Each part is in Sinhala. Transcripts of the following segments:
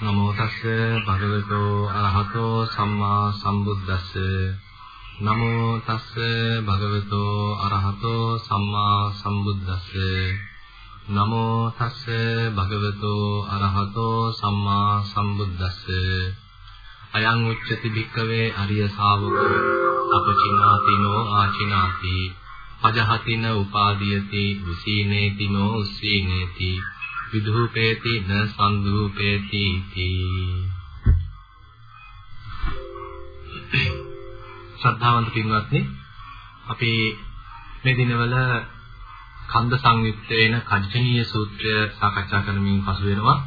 නමෝ තස්ස භගවතෝ අරහතෝ සම්මා සම්බුද්දස්ස. නමෝ තස්ස භගවතෝ අරහතෝ සම්මා සම්බුද්දස්ස. නමෝ තස්ස භගවතෝ අරහතෝ සම්මා සම්බුද්දස්ස. අයං උච්චති භික්කවේ අරිය ශාවකෝ. අපචිනාතිනෝ ආචිනාති. පජහතින උපාදීයති විසීනේති නෝ උස්සීනේති විදුහූපේති න සංදුහූපේති තී ශ්‍රද්ධාවන්ත පින්වත්නි අපි මේ දිනවල කන්ද සංයුක්ත වෙන කජ්ජනීය සූත්‍රය සාකච්ඡා කරමින් පසු වෙනවා.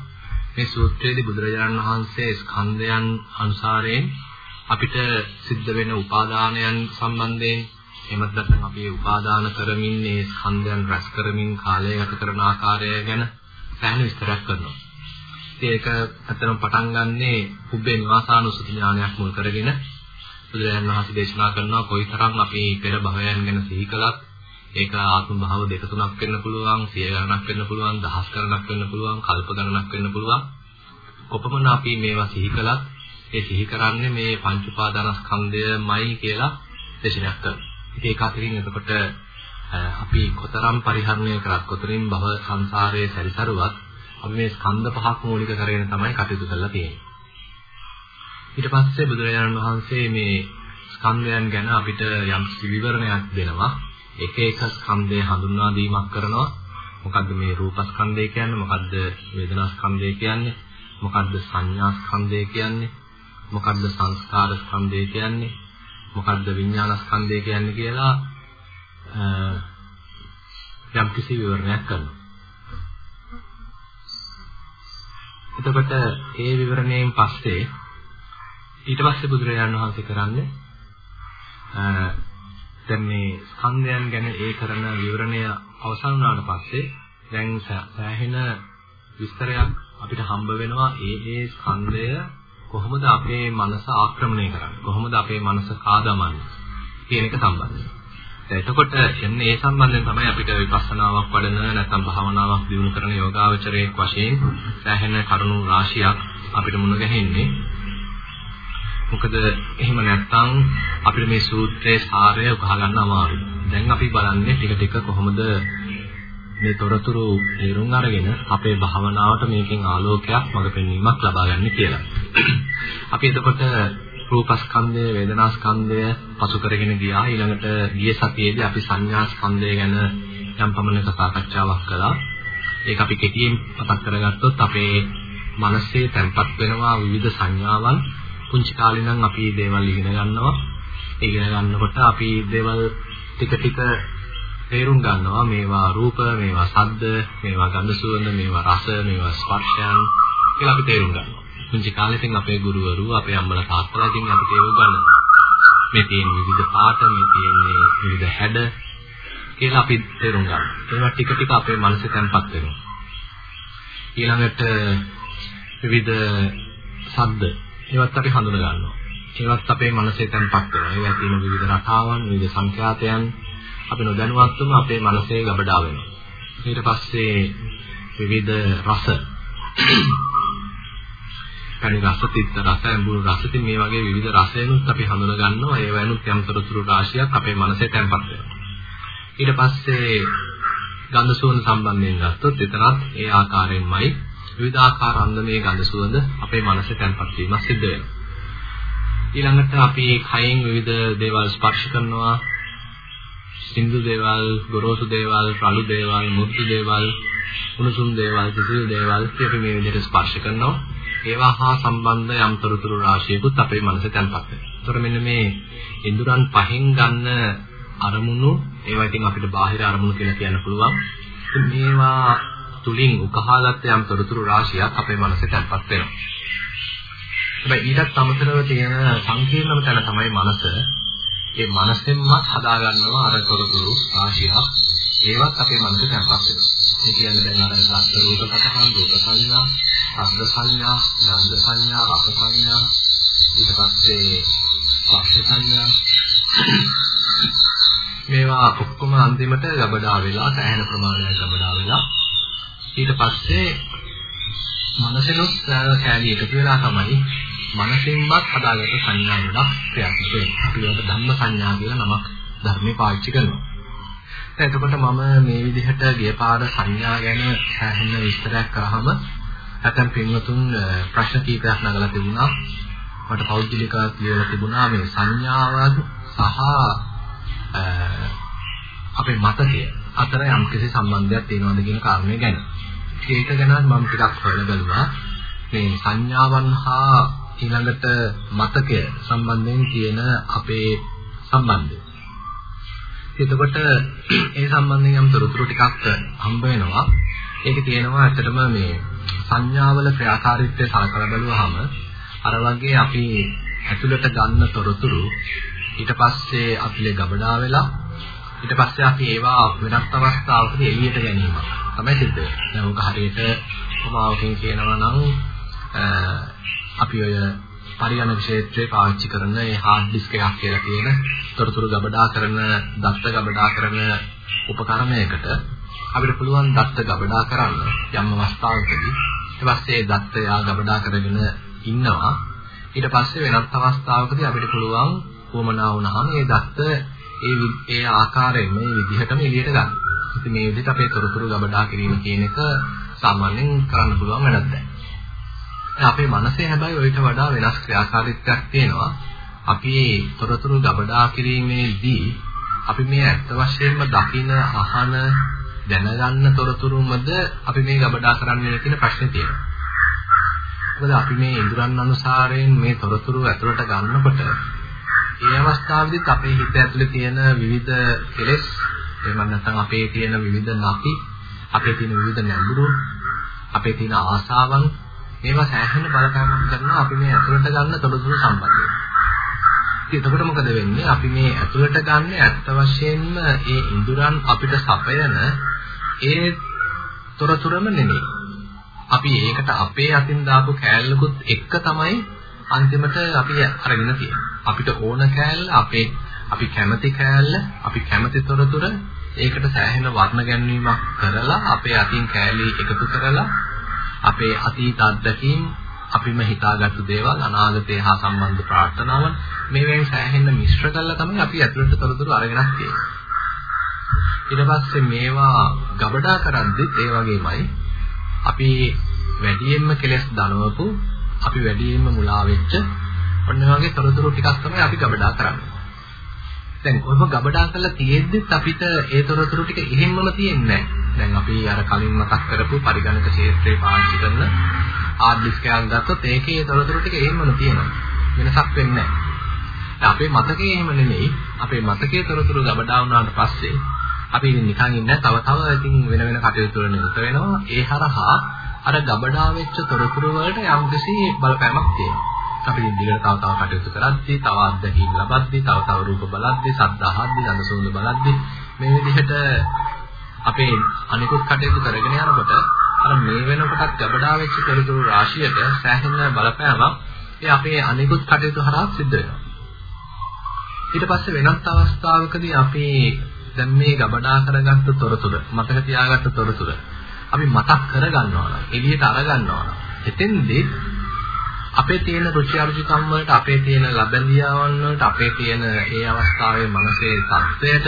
මේ සූත්‍රයේදී බුදුරජාණන් වහන්සේ ස්කන්ධයන් අනුසාරයෙන් අපිට සිද්ධ වෙන උපාදානයන් සම්බන්ධයෙන් එහෙමත් නැත්නම් අපි උපාදාන කරමින් මේ ස්කන්ධයන් රැස් කරමින් කාලය ගත කරන ආකාරය ගැන සෑහෙන විස්තරයක් කරනවා. ඉතින් ඒක අතනම් පටන් ගන්නේ කුබ්බේ නිවාසානුසති ඥානයක් මුල් කරගෙන බුදුරජාණන් වහන්සේ දේශනා කරනවා කොයිතරම් අපි පෙර භවයන් ගැන සිහි කළත් ඒක ආත්ම භාව දෙක තුනක් වෙන්න පුළුවන්, සිය ගණනක් වෙන්න පුළුවන්, දහස් ගණනක් වෙන්න පුළුවන්, කල්ප ගණනක් වෙන්න පුළුවන්. කොපමණ අපි මේවා සිහි කළත් ඒ සිහි කරන්නේ මේ පංච උපාදානස්කන්ධයමයි කියලා දේශනයක් කරනවා. ඉතින් ඒක අතරින් එතකොට අපි කොතරම් පරිහරණය කරත් කොතරින් භව සංසාරයේ සැරිසරුවත් අපි මේ ස්කන්ධ පහක් මූලික කරගෙන තමයි කටයුතු කරලා තියෙන්නේ. ඊට පස්සේ බුදුරජාණන් වහන්සේ මේ ස්කන්ධයන් ගැන අපිට යම් විවරණයක් දෙනවා. එක එක ස්කන්ධය හඳුන්වා දීමක් කරනවා. මොකද්ද මේ රූපස්කන්ධය කියන්නේ? මොකද්ද වේදනාස්කන්ධය කියන්නේ? මොකද්ද සංඥාස්කන්ධය කියන්නේ? මොකද්ද සංස්කාරස්කන්ධය කියන්නේ? මොකද්ද විඥානස්කන්ධය කියන්නේ කියලා යම් කිසි විවරණයක් කරනවා. එතකොට ඒ විවරණයෙන් පස්සේ ඊට පස්සේ බුදුරජාණන් වහන්සේ කරන්නේ දැන් මේ ස්කන්ධයන් ගැන ඒ කරන විවරණය අවසන් වුණාට පස්සේ දැන් සෑහෙන විස්තරයක් අපිට හම්බ වෙනවා ඒ ඒ ස්කන්ධය කොහොමද අපේ මනස ආක්‍රමණය කරන්නේ කොහොමද අපේ මනස කාදමන්නේ කියන එක සම්බන්ධයි. එතකොට එන්නේ ඒ සම්බන්ධයෙන් තමයි අපිට විපස්සනාවක් වඩන නැත්නම් භාවනාවක් දියුණු කරන යෝගාවචරයේ වශයෙන් සෑහෙන කරුණු රාශියක් අපිට මුණ ගැහෙන්නේ. මොකද එහෙම නැත්නම් අපිට මේ සූත්‍රයේ සාරය උකහා ගන්න අමාරුයි. දැන් අපි බලන්නේ ටික ටික කොහොමද මේ තොරතුරු තේරුම් අරගෙන අපේ භාවනාවට මේකෙන් ආලෝකයක් මඟ පෙන්වීමක් ලබා ගන්න කියලා. අපි එතකොට රූපස්කන්ධය, වේදනාස්කන්ධය පසු කරගෙන ගියා. ඊළඟට ගිය සතියේදී අපි සංඥාස්කන්ධය ගැන යම් පමණක සාකච්ඡාවක් කළා. ඒක අපි කෙටියෙන් මතක් කරගත්තොත් අපේ මනසේ තැම්පත් වෙනවා විවිධ සංඥාවන්. පුංචි කාලේ නම් අපි දේවල් ඉගෙන ගන්නවා. ඉගෙන ගන්නකොට අපි දේවල් ටික ටික තේරුම් ගන්නවා මේවා රූප, මේවා ශබ්ද, මේවා ගන්ධ සුවඳ, මේවා රස, මේවා ස්පර්ශයන් කියලා අපි තේරුම් ගන්නවා. පුංචි කාලේ ඉතින් අපේ ගුරුවරු අපේ අම්මලා තාත්තලා ඉතින් අපිට ඒව උගන්වනවා. මේ තියෙන විවිධ පාට, මේ තියෙන්නේ විවිධ හැඩ කියලා අපි තේරුම් ගන්නවා. ඒවා ටික ටික අපේ මනසේ තැන්පත් වෙනවා. ඊළඟට විවිධ ශබ්ද ඒවත් අපි හඳුන ගන්නවා. ඒවත් අපේ මනසේ තැන්පත් වෙනවා. ඒවා තියෙන විවිධ රටාවන්, විවිධ සංඛ්‍යාතයන් අපි නොදැනුවත්වම අපේ මනසේ ගබඩා වෙනවා. ඊට පස්සේ විවිධ රස කනි රස, තිත්ත රස, ඇඹුල් රස ඉතින් මේ වගේ විවිධ රසයන්ුත් අපි හඳුන ගන්නවා. ඒ වයින්ුත් යම් තොරතුරු රාශියක් අපේ මනසේ තැන්පත් වෙනවා. ඊට පස්සේ ගන්ධ සුවඳ සම්බන්ධයෙන් ගත්තොත් එතනත් ඒ ආකාරයෙන්මයි විවිධාකාර අන්දමේ ගන්ධ සුවඳ අපේ මනසේ තැන්පත් වීම සිද්ධ වෙනවා. ඊළඟට අපි කයෙන් විවිධ දේවල් ස්පර්ශ කරනවා. සින්දු දේවල්, ගොරෝසු දේවල්, රළු දේවල්, මුත්තු දේවල්, උණුසුම් දේවල්, සිසිල් දේවල් අපි මේ විදිහට ස්පර්ශ කරනවා. ඒවා හා සම්බන්ධ යම් තොරතුරු රාශියකුත් අපේ මනසේ තැන්පත් වෙනවා. ඒතර මෙන්න මේ ඉන්ද්‍රයන් පහෙන් ගන්න අරමුණු ඒවා ඉතින් අපිට බාහිර අරමුණු කියලා කියන්න පුළුවන්. මේවා තුලින් උකහාගත්ත යම් තොරතුරු රාශියක් අපේ මනසේ තැන්පත් වෙනවා. හැබැයි ඊටත් අමතරව තියෙන සංකීර්ණම තැන තමයි මනස. ඒ මනසෙන්ම හදා ගන්නවා අර තොරතුරු රාශියක්. ඒවත් අපේ මනසේ තැන්පත් වෙනවා. ඒ කියන්නේ දැන් අර දස්ස රූප සතහන් රූප සංඥා ශබ්ද සංඥා, ගන්ධ සංඥා, රස සංඥා, ඊට පස්සේ ස්පර්ශ සංඥා මේවා ඔක්කොම අන්තිමට ගබඩා වෙලා සෑහෙන ප්‍රමාණයක් ගබඩා වෙලා ඊට පස්සේ මනසෙනුත් කෑලි එකතු වෙලා තමයි මනසින්වත් හදාගත්ත සංඥා වලක් ක්‍රියාත්මක වෙන්නේ. අපි ඒකට ධම්ම සංඥා කියලා නමක් ධර්මේ පාවිච්චි කරනවා. එතකොට මම මේ විදිහට ගියපාර සංඥා ගැන සෑහෙන විස්තරයක් කරාම නැත්නම් පින්වතුන් ප්‍රශ්න කීපයක් නගලා තිබුණා. මට පෞද්ගලිකව කියලා තිබුණා මේ සංඥාවන් සහ අපේ මතකය අතර යම්කිසි සම්බන්ධයක් තියෙනවද කියන කාරණය ගැන. ඒක ගැන මම ටිකක් හොයලා බලුවා. මේ සංඥාවන් හා ඊළඟට මතකය සම්බන්ධයෙන් තියෙන අපේ සම්බන්ධය. එතකොට ඒ සම්බන්ධයෙන් යම් තොරතුරු ටිකක් හම්බ වෙනවා. ඒකේ තියෙනවා ඇත්තටම මේ සංඥාවල ක්‍රියාකාරීත්වය සලකලා බලුවාම අර වගේ අපි ඇතුළට ගන්න තොරතුරු ඊට පස්සේ අපිට ගබඩා වෙලා ඊට පස්සේ අපි ඒවා වෙනත් අවස්ථාවකදී එළියට ගැනීම තමයි සිද්ධ වෙන්නේ. දැන් උග හරියට උපමාවකින් කියනවා නම් අපි ඔය පරිගණක ක්ෂේත්‍රයේ පාවිච්චි කරන ඒ හાર્ඩ් ඩිස්ක් එකක් කියලා කියන තොරතුරු ගබඩා කරන දත්ත ගබඩා කරන උපකරණයකට අපිට පුළුවන් දත්ත ගබඩා කරන්න යම් අවස්ථාවකදී ඊට පස්සේ දත්ත යා ගබඩා කරගෙන ඉන්නවා ඊට පස්සේ වෙනත් අවස්ථාවකදී අපිට පුළුවන් වමනා වුණාම මේ දත්ත ඒ ඒ ආකාරයෙන් මේ විදිහටම එළියට ගන්න. ඉතින් මේ විදිහට අපේ තොරතුරු ගබඩා කිරීම කියන එක සාමාන්‍යයෙන් කරන්න පුළුවන් වැඩක් දැන්. අපේ මනසේ හැබැයි ඔයිට වඩා වෙනස් ක්‍රියාකාරීත්වයක් තියෙනවා. අපි තොරතුරු ගබඩා කිරීමේදී අපි මේ ඇත්ත වශයෙන්ම දකින අහන දැනගන්න තොරතුරුමද අපි මේ ගබඩා කරන්නේ කියන ප්‍රශ්නේ තියෙනවා. මොකද අපි මේ ඉඳුරන් අනුසාරයෙන් මේ තොරතුරු ඇතුළට ගන්නකොට ඒ අවස්ථාවේදීත් අපේ හිත ඇතුලේ තියෙන විවිධ කෙලෙස් එහෙම නැත්නම් අපේ තියෙන විවිධ නැති අපේ තියෙන විවිධ නැඹුරු අපේ තියෙන ආසාවන් මේවා සෑහෙන බලපෑමක් කරනවා අපි මේ ඇතුළට ගන්න තොරතුරු සම්බන්ධයෙන්. ඉතින් එතකොට මොකද වෙන්නේ? අපි මේ ඇතුළට ගන්න ඇත්ත වශයෙන්ම ඒ ඉඳුරන් අපිට සපයන ඒ තොරතුරම නෙමෙයි. අපි ඒකට අපේ අතින් දාපු කෑල්ලකුත් එක්ක තමයි අන්තිමට අපි අරගෙන තියෙන්නේ. අපිට ඕන කෑල්ල අපේ අපි කැමති කෑල්ල අපි කැමති තොරතුර ඒකට සෑහෙන වර්ණ ගැන්වීමක් කරලා අපේ අතින් කෑලි එකතු කරලා අපේ අතීත අත්දැකීම් අපිම හිතාගත්තු දේවල් අනාගතය හා සම්බන්ධ ප්‍රාර්ථනාවන් මේවෙන් සෑහෙන්න මිශ්‍ර කරලා තමයි අපි ඇතුළට තොරතුරු අරගෙනත් තියෙන්නේ. ඊට පස්සේ මේවා ගබඩා කරද්දිත් ඒ වගේමයි අපි වැඩියෙන්ම කෙලස් දනවපු අපි වැඩියෙන්ම මුලා වෙච්ච ඔන්න වගේ තොරතුරු ටිකක් තමයි අපි ගබඩා කරන්නේ. දැන් ඔබ ගබඩා කරලා තියෙද්දිත් අපිට ඒ තොරතුරු ටික එහෙම්මම තියෙන්නේ නැහැ. දැන් අපි අර කලින් මතක් කරපු පරිගණක ක්ෂේත්‍රයේ පාවිච්චි කරන හાર્ඩ් ඩිස්ක් එකක් ගත්තොත් ඒකේ ඒ තොරතුරු ටික එහෙම්මම තියෙනවා. වෙනසක් වෙන්නේ නැහැ. අපේ මතකයේ එහෙම නෙමෙයි. අපේ මතකයේ තොරතුරු ගබඩා වුණාට පස්සේ අපි නිකන් ඉන්න තව තව ඉතින් වෙන වෙන කටයුතු වල නිරත වෙනවා. ඒ හරහා අර ගබඩා වෙච්ච තොරතුරු වලට යම්කිසි බලපෑමක් තියෙනවා. අපි දිගට තව තව කටයුතු කරද්දී, තව අත්දැකීම් ලබද්දී, තව තව රූප බලද්දී, ශබ්ද අහද්දී, ගඳ සුවඳ බලද්දී මේ විදිහට අපේ අනිකුත් කටයුතු කරගෙන යනකොට අර මේ වෙනකොටත් ගබඩා වෙච්ච තොරතුරු රාශියට සෑහෙන බලපෑමක් ඒ අපේ අනිකුත් කටයුතු හරහා සිද්ධ වෙනවා. ඊට පස්සේ වෙනත් අවස්ථාවකදී අපි දැන් මේ ගබඩා කරගත්තු තොරතුරු මතක තියාගත්තු තොරතුරු අපි මතක් කරගන්නවා නම් එළියට අරගන්නවා නම් එතෙන්දී අපේ තියෙන රුචි අරුචිකම් වලට අපේ තියෙන ලබැඳියාවන් වලට අපේ තියෙන ඒ අවස්ථාවේ මනසේ තත්ත්වයට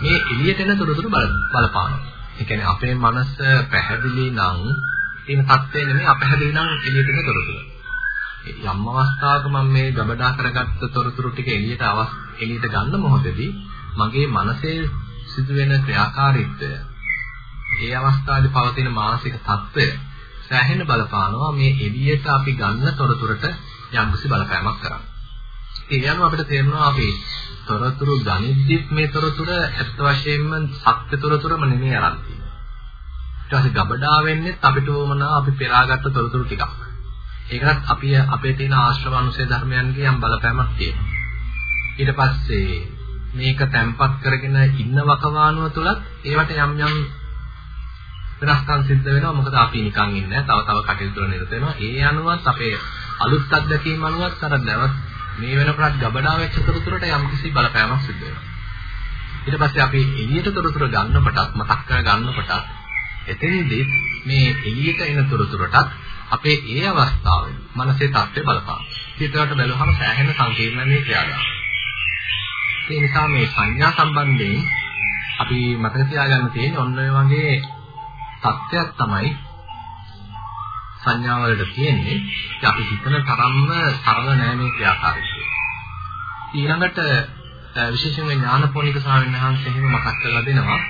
මේ එළියට එන තොරතුරු බලපානවා. ඒ කියන්නේ අපේ මනස පැහැදිලි නම් තියෙන තත්ත්වය නෙමෙයි අපැහැදිලි නම් එළියට එන තොරතුරු. යම් අවස්ථාවක මම මේ ගබඩා කරගත්ත තොරතුරු ටික එළියට එළියට ගන්න මොහොතේදී මගේ මනසේ සිදුවෙන ක්‍රියාකාරීත්වය ඒ අවස්ථාවේ පවතින මානසික තත්ත්වය සෑහෙන බලපානවා මේ එළියට අපි ගන්න තොරතුරට යම්කිසි බලපෑමක් කරන්න. ඒ යනවා අපිට තේරෙනවා අපි තොරතුරු ගනිද්දිත් මේ තොරතුර ඇත්ත වශයෙන්ම සත්‍ය තොරතුරම නෙමෙයි අරන් තියෙන්නේ. ඊට පස්සේ ගබඩා වෙන්නේ අපිට වමනා අපි පෙරාගත්ත තොරතුරු ටිකක්. ඒකත් අපි අපේ තියෙන ආශ්‍රව අනුසය ධර්මයන්ගේ යම් බලපෑමක් තියෙනවා. ඊට පස්සේ මේක තැම්පත් කරගෙන ඉන්න වකවානුව තුලත් ඒවට යම් යම් වෙනස්කම් සිද්ධ වෙනවා මොකද අපි නිකන් ඉන්නේ තව තව කටයුතු වල නිරත වෙනවා ඒ අනුවත් අපේ අලුත් අත්දැකීම් අනුවත් අර නැවත් මේ වෙනකොට ගබඩා වෙච්ච තොරතුරට යම්කිසි බලපෑමක් සිද්ධ වෙනවා ඊට පස්සේ අපි එළියට තොරතුරු ගන්නකොටත් මතක් කර ගන්නකොටත් එතෙන්දී මේ එළියට එන තොරතුරටත් අපේ ඒ අවස්ථාවේ මනසේ தත්ත්වය බලපාන. හිතවට බැලුවහම සෑහෙන සංකීර්ණ මේ ක්‍රියාදාම. ඒ නිසා මේ සංඥා සම්බන්ධයෙන් අපි මතක තියාගන්න තියෙන්නේ ඔන්න ඔය වගේ தත්ත්වයක් තමයි සංඥා වලට තියෙන්නේ. අපි හිතන තරම්ම සරල නෑ මේ ක්‍රියාකාරීත්වය. ඊළඟට විශේෂයෙන්ම ඥානපෝනික ස්වාමීන් වහන්සේ එහෙම මතක් කරලා දෙනවා.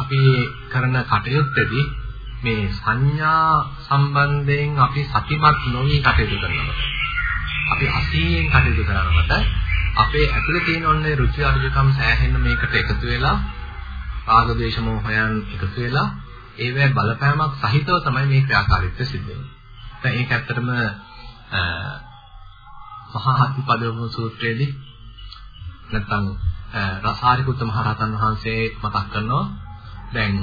අපි කරන කටයුත්තේදී මේ සංඥා සම්බන්ධයෙන් අපි සතිමත් නොවි කටයුතු කරනකොට අපි අසීයෙන් කටයුතු කරනකොට අපේ ඇතුලේ තියෙන ඔන්නේ රුචි අරුචිකම් සෑහෙන්න මේකට එකතු වෙලා රාග දේශ මොහයන් එකතු වෙලා ඒවැ බලපෑමක් සහිතව තමයි මේ ක්‍රියාකාරීත්වය සිද්ධ වෙන්නේ. දැන් ඒක ඇත්තටම මහා හත්තිපදවම සූත්‍රයේදී නැත්නම් රසාරිකුත් මහ රහතන් වහන්සේ මතක් කරනවා දැන්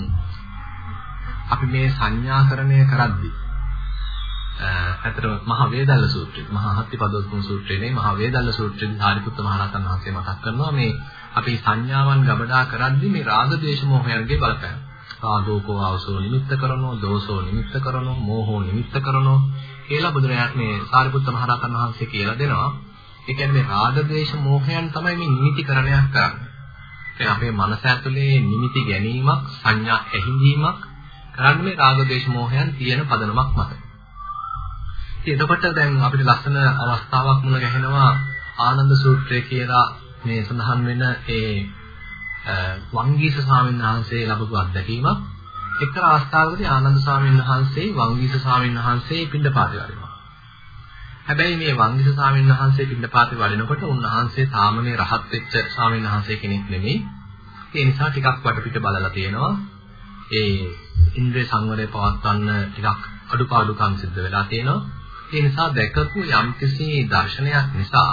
අපි මේ සංඥාකරණය කරද්දී ඇත්තටම මහ වේදල්ල සූත්‍රය මහා හත්තිපදෝත්ම සූත්‍රයේ මහා වේදල්ල සූත්‍රයේ සාරිපුත්ත මහ රහතන් වහන්සේ මතක් කරනවා මේ අපි සංඥාවන් ගබඩා කරද්දී මේ රාග දේශ මොහයන්ගේ බලපෑම. රාගෝකෝ ආවසෝ නිමිත්ත කරනෝ දෝෂෝ නිමිත්ත කරනෝ මෝහෝ නිමිත්ත කරනෝ කියලා බුදුරජාණන් මේ සාරිපුත්ත මහ රහතන් වහන්සේ කියලා දෙනවා. ඒ කියන්නේ මේ රාග දේශ මොහයන් තමයි මේ නිමිතිකරණයක් කරන්නේ. දැන් අපේ මනස ඇතුලේ නිමිති ගැනීමක් සංඥා ඇහිඳීමක් කරන්නේ මේ රාග දේශ මොහයන් තියෙන පදනමක් මත. ඉතින් එතකොට දැන් අපිට ලස්සන අවස්ථාවක් මුණ ගැහෙනවා ආනන්ද සූත්‍රය කියලා මේ සඳහන් වෙන ඒ වංගීස ස්වාමීන් වහන්සේ ලැබපු අත්දැකීමක්. එක්තරා අවස්ථාවකදී ආනන්ද ස්වාමීන් වහන්සේ වංගීස ස්වාමීන් වහන්සේ පිණ්ඩපාතේ වඩිනවා. හැබැයි මේ වංගීස ස්වාමීන් වහන්සේ පිණ්ඩපාතේ වඩිනකොට උන්වහන්සේ තාම මේ රහත් වෙච්ච ස්වාමීන් වහන්සේ කෙනෙක් නෙමෙයි. ඒ නිසා ටිකක් වටපිට බලලා තියෙනවා. ඒ ඉන්ද්‍රිය සංවරය පවත්වන්න ටිකක් අඩුපාඩුකම් සිද්ධ වෙලා තියෙනවා. ඒ නිසා දැකපු යම්කිසි දර්ශනයක් නිසා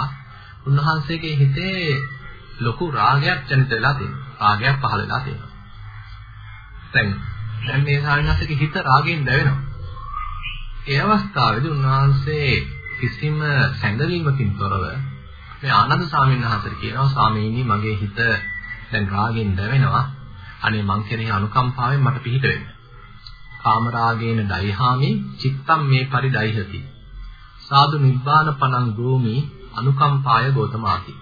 උන්වහන්සේගේ හිතේ ලොකු රාගයක් ජනිත වෙලා තියෙනවා. රාගයක් පහළ වෙලා තියෙනවා. දැන් දැන් මේ සාවිනාසගේ හිත රාගයෙන් දැවෙනවා. ඒ අවස්ථාවේදී උන්වහන්සේ කිසිම සැඟවීමකින් තොරව මේ ආනන්ද ස්වාමීන් වහන්සේට කියනවා ස්වාමීනි මගේ හිත දැන් රාගෙන් දැවෙනවා. අනේ මං කෙරෙහි අනුකම්පාවෙන් මට පිහිට වෙන්න. කාමරාගේන දයිහාමි චිත්තම් මේ පරිදයිහති. සාදු නිබ්බාන පනං ගෝමි අනුකම්පාය ගෝතමාති.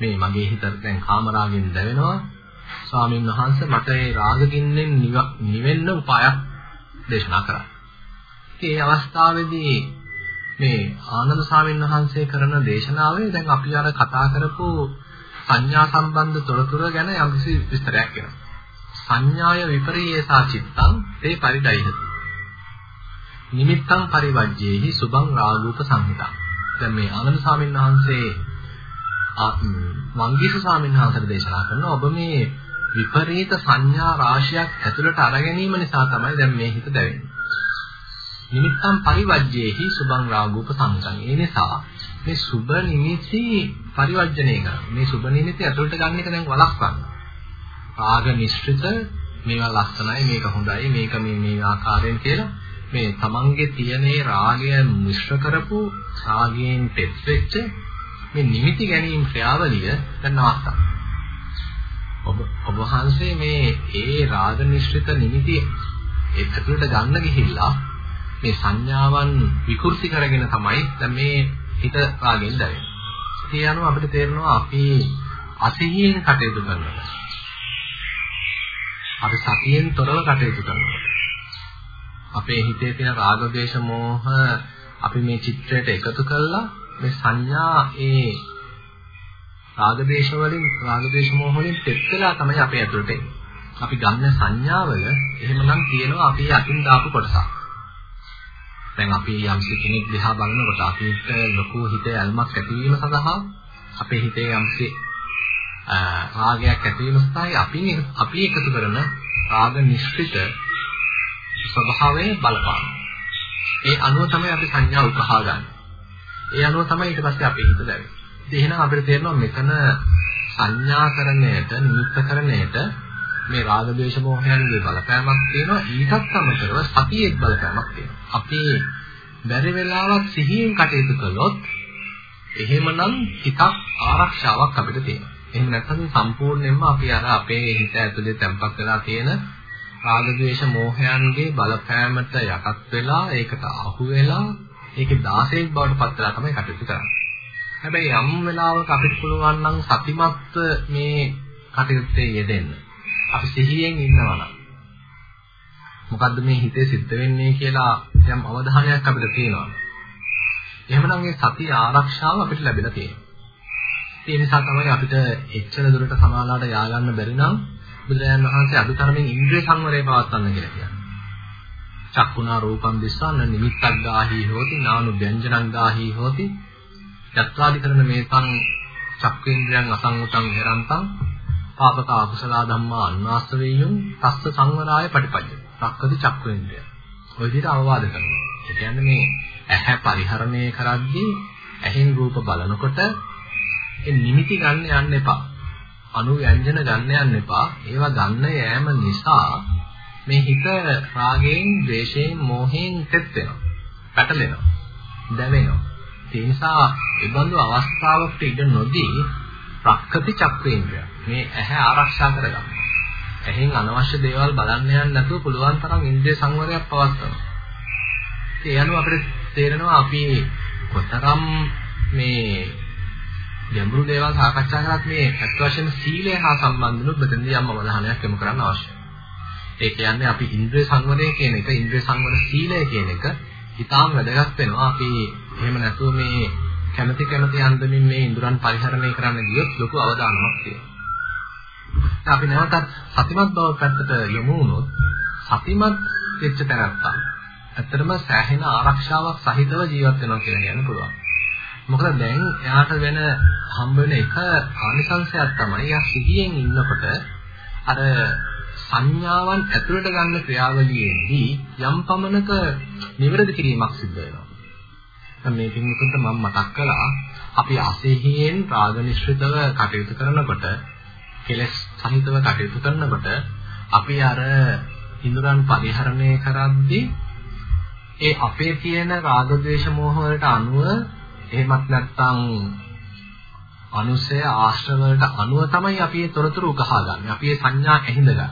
මේ මගේ හිත දැන් කාමරාගෙන් දැවෙනවා. ස්වාමීන් වහන්සේ මට ඒ රාගකින්ෙන් නිවෙන්න උපායක් දේශනා කරා. ඒ අවස්ථාවේදී මේ ආනන්ද ස්වාමීන් වහන්සේ කරන දේශනාවේ දැන් අපි අර කතා කරපු සංඥා සම්බන්ධ තොරතුරු ගැන යම්කිසි විස්තරයක් වෙනවා. සංඥාය විපරීයසා චිත්තං තේ පරිදයිහති. නිමිත්තං පරිවජ්ජේහි සුභං රාගූප සංහිතා. දැන් මේ ආනන්ද ස්වාමීන් වහන්සේ වංගීස ස්වාමීන් වහන්සේට දේශනා කරන ඔබ මේ විපරීත සංඥා රාශියක් ඇතුළට අරගැනීම නිසා තමයි දැන් මේ හිත දැවෙන්නේ. නිමිත්තං පරිවජ්ජේහි සුභං රාගූප සංහිතං. ඒ නිසා මේ සුබ නිමිති පරිවර්ජණය කරනවා. මේ සුබ නිමිති ඇතුළට ගන්න එක දැන් වළක්වන්න. රාග මිශ්‍රිත මේවා ලස්සනයි මේක හොඳයි මේක මේ මේ ආකාරයෙන් කියලා මේ තමන්ගේ තියෙන රාගය මිශ්‍ර කරපු රාගයෙන් පෙත් වෙච්ච මේ නිමිති ගැනීම ක්‍රියාවලිය දැන් නවත්තන්න. ඔබ ඔබ වහන්සේ මේ ඒ රාග මිශ්‍රිත නිමිති ඒ ඇතුළට ගන්න ගිහිල්ලා මේ සංඥාවන් විකෘති කරගෙන තමයි දැන් මේ හිත රාගෙන් දැවෙන්නේ. ඒ අනුව අපිට තේරෙනවා අපි අසිහියෙන් කටයුතු කරනවා. අපි සතියෙන් තොරව කටයුතු කරනවා. අපේ හිතේ තියෙන රාග දේශ මොහ අපි මේ චිත්‍රයට එකතු කළා මේ සංඥා ඒ රාග දේශ වලින් රාග දේශ මොහ වලින් පෙත් වෙලා තමයි අපේ ඇතුළට එන්නේ. අපි ගන්න සංඥාවල එහෙමනම් තියෙනවා අපි අතින් දාපු කොටසක්. දැන් අපි යම් කෙනෙක් දිහා බලනකොට අපිට ලොකු හිතේ ඇල්මක් ඇතිවීම සඳහා අපේ හිතේ යම්සි රාගයක් ඇතිවීම සඳහා අපි අපි එකතු කරන රාග නිෂ්ක්‍රිත ස්වභාවය බලපාන. ඒ අනුව තමයි අපි සංඥා උකහා ගන්න. ඒ අනුව තමයි ඊට පස්සේ අපේ හිත දැවෙන්නේ. ඉතින් එහෙනම් අපිට තේරෙනවා මෙතන සංඥාකරණයට නිමිත්තකරණයට මේ රාග ද්වේෂ මොහයන්ගේ බලපෑමක් තියෙනවා ඊටත් අමතරව සතියේ බලපෑමක් තියෙනවා. අපි බැරි වෙලාවක් සිහියෙන් කටයුතු කළොත් එහෙමනම් ටිකක් ආරක්ෂාවක් අපිට තියෙනවා. එහෙම නැත්නම් සම්පූර්ණයෙන්ම අපි අර අපේ හිත ඇතුලේ තැම්පත් වෙලා තියෙන රාග ద్వේෂ මෝහයන්ගේ බලපෑමට යටත් වෙලා ඒකට අහු වෙලා ඒකේ 16ක් බවට පත් වෙලා තමයි කටයුතු කරන්නේ. හැබැයි යම් වෙලාවක අපිට පුළුවන් නම් සතිමත්ව මේ කටයුත්තේ යෙදෙන්න. අපි සිහියෙන් ඉන්නවා නම් මොකද්ද මේ හිතේ සිද්ධ වෙන්නේ කියලා යම් අවධානයක් අපිට තියෙනවා. එහෙමනම් මේ සතිය ආරක්ෂාව අපිට ලැබිලා තියෙනවා. ඒ නිසා තමයි අපිට එච්චර දුරට සමාලාට යා ගන්න බැරි නම් බුදුරජාණන් වහන්සේ අදුතරමින් ඉන්ද්‍රිය සංවරය පවත්වන්න කියලා කියන්නේ. චක්කුණා රූපං දිස්සන්න නිමිත්තක් ගාහි හෝති නානු ව්‍යංජනං ගාහි හෝති යත්වාදිකරණ මේතං චක්කේන්ද්‍රයන් අසංගතං හේරන්තං පාපක අකුසල ධම්මා අන්වාස්තවේයුම් තස්ස සංවරාය පටිපජ්ජ. සක්කති චක්කේන්ද්‍රය. ඔය විදිහට අවවාද කරනවා. ඒ කියන්නේ මේ ඇහැ පරිහරණය කරද්දී ඇහෙන් රූප බලනකොට ඒ නිමිති ගන්න යන්න එපා. අනු ව්‍යංජන ගන්න යන්න එපා. ඒවා ගන්න යෑම නිසා මේ හිත රාගයෙන්, ද්වේෂයෙන්, මෝහයෙන් තෙත් වෙනවා. පැටලෙනවා. දැවෙනවා. ඒ නිසා ඒ බඳු අවස්ථාවකට ඉඳ නොදී ප්‍රකෘති චක්‍රේන්ද්‍රය මේ ඇහැ ආරක්ෂා කරගන්න. ඇහෙන් අනවශ්‍ය දේවල් බලන්න යන්න නැතුව පුළුවන් තරම් ඉන්ද්‍රිය සංවරයක් පවත්වනවා. ඒ අනුව අපිට තේරෙනවා අපි කොතරම් මේ ගැඹුරු දේවල් සාකච්ඡා කරත් මේ අත් වශයෙන් සීලය හා සම්බන්ධුනොත් මෙතනදී යම් අවධානයක් යොමු කරන්න අවශ්‍යයි. ඒ කියන්නේ අපි ඉන්ද්‍රිය සංවරය කියන එක ඉන්ද්‍රිය සංවර සීලය කියන එක ඊටාම් වැදගත් වෙනවා. අපි එහෙම නැතුව මේ කැමැති කැමැති අන්දමින් මේ ඉන්ද්‍රයන් පරිහරණය කරන්න ගියොත් ලොකු අවදානමක් තියෙනවා. අපි නැවතත් සතිමත් බව පැත්තට යමු වුණොත් සතිමත් වෙච්ච තැනත්තා ඇත්තටම සෑහෙන ආරක්ෂාවක් සහිතව ජීවත් වෙනවා කියලා කියන්න පුළුවන්. මොකද දැන් එයාට වෙන හම්බ වෙන එක ආනිසංශයක් තමයි එයා සිහියෙන් ඉන්නකොට අර සංඥාවන් ඇතුළට ගන්න ක්‍රියාවලියේදී යම් පමණක නිවැරදි කිරීමක් සිද්ධ වෙනවා. දැන් මේ පින්විතුන්ට මම මතක් කළා අපි අසහියෙන් රාග නිශ්චිතව කටයුතු කරනකොට කෙලස් සහිතව කටයුතු කරනකොට අපි අර ඉන්ද්‍රයන් පරිහරණය කරද්දී ඒ අපේ තියෙන රාග ద్వේෂ මෝහ වලට අනුව එහෙමත් නැත්නම් අනුසය ආශ්‍රව වලට අනුව තමයි අපි මේ තොරතුරු උකහාගන්නේ. අපි මේ සංඥා ඇහිඳගන්නේ.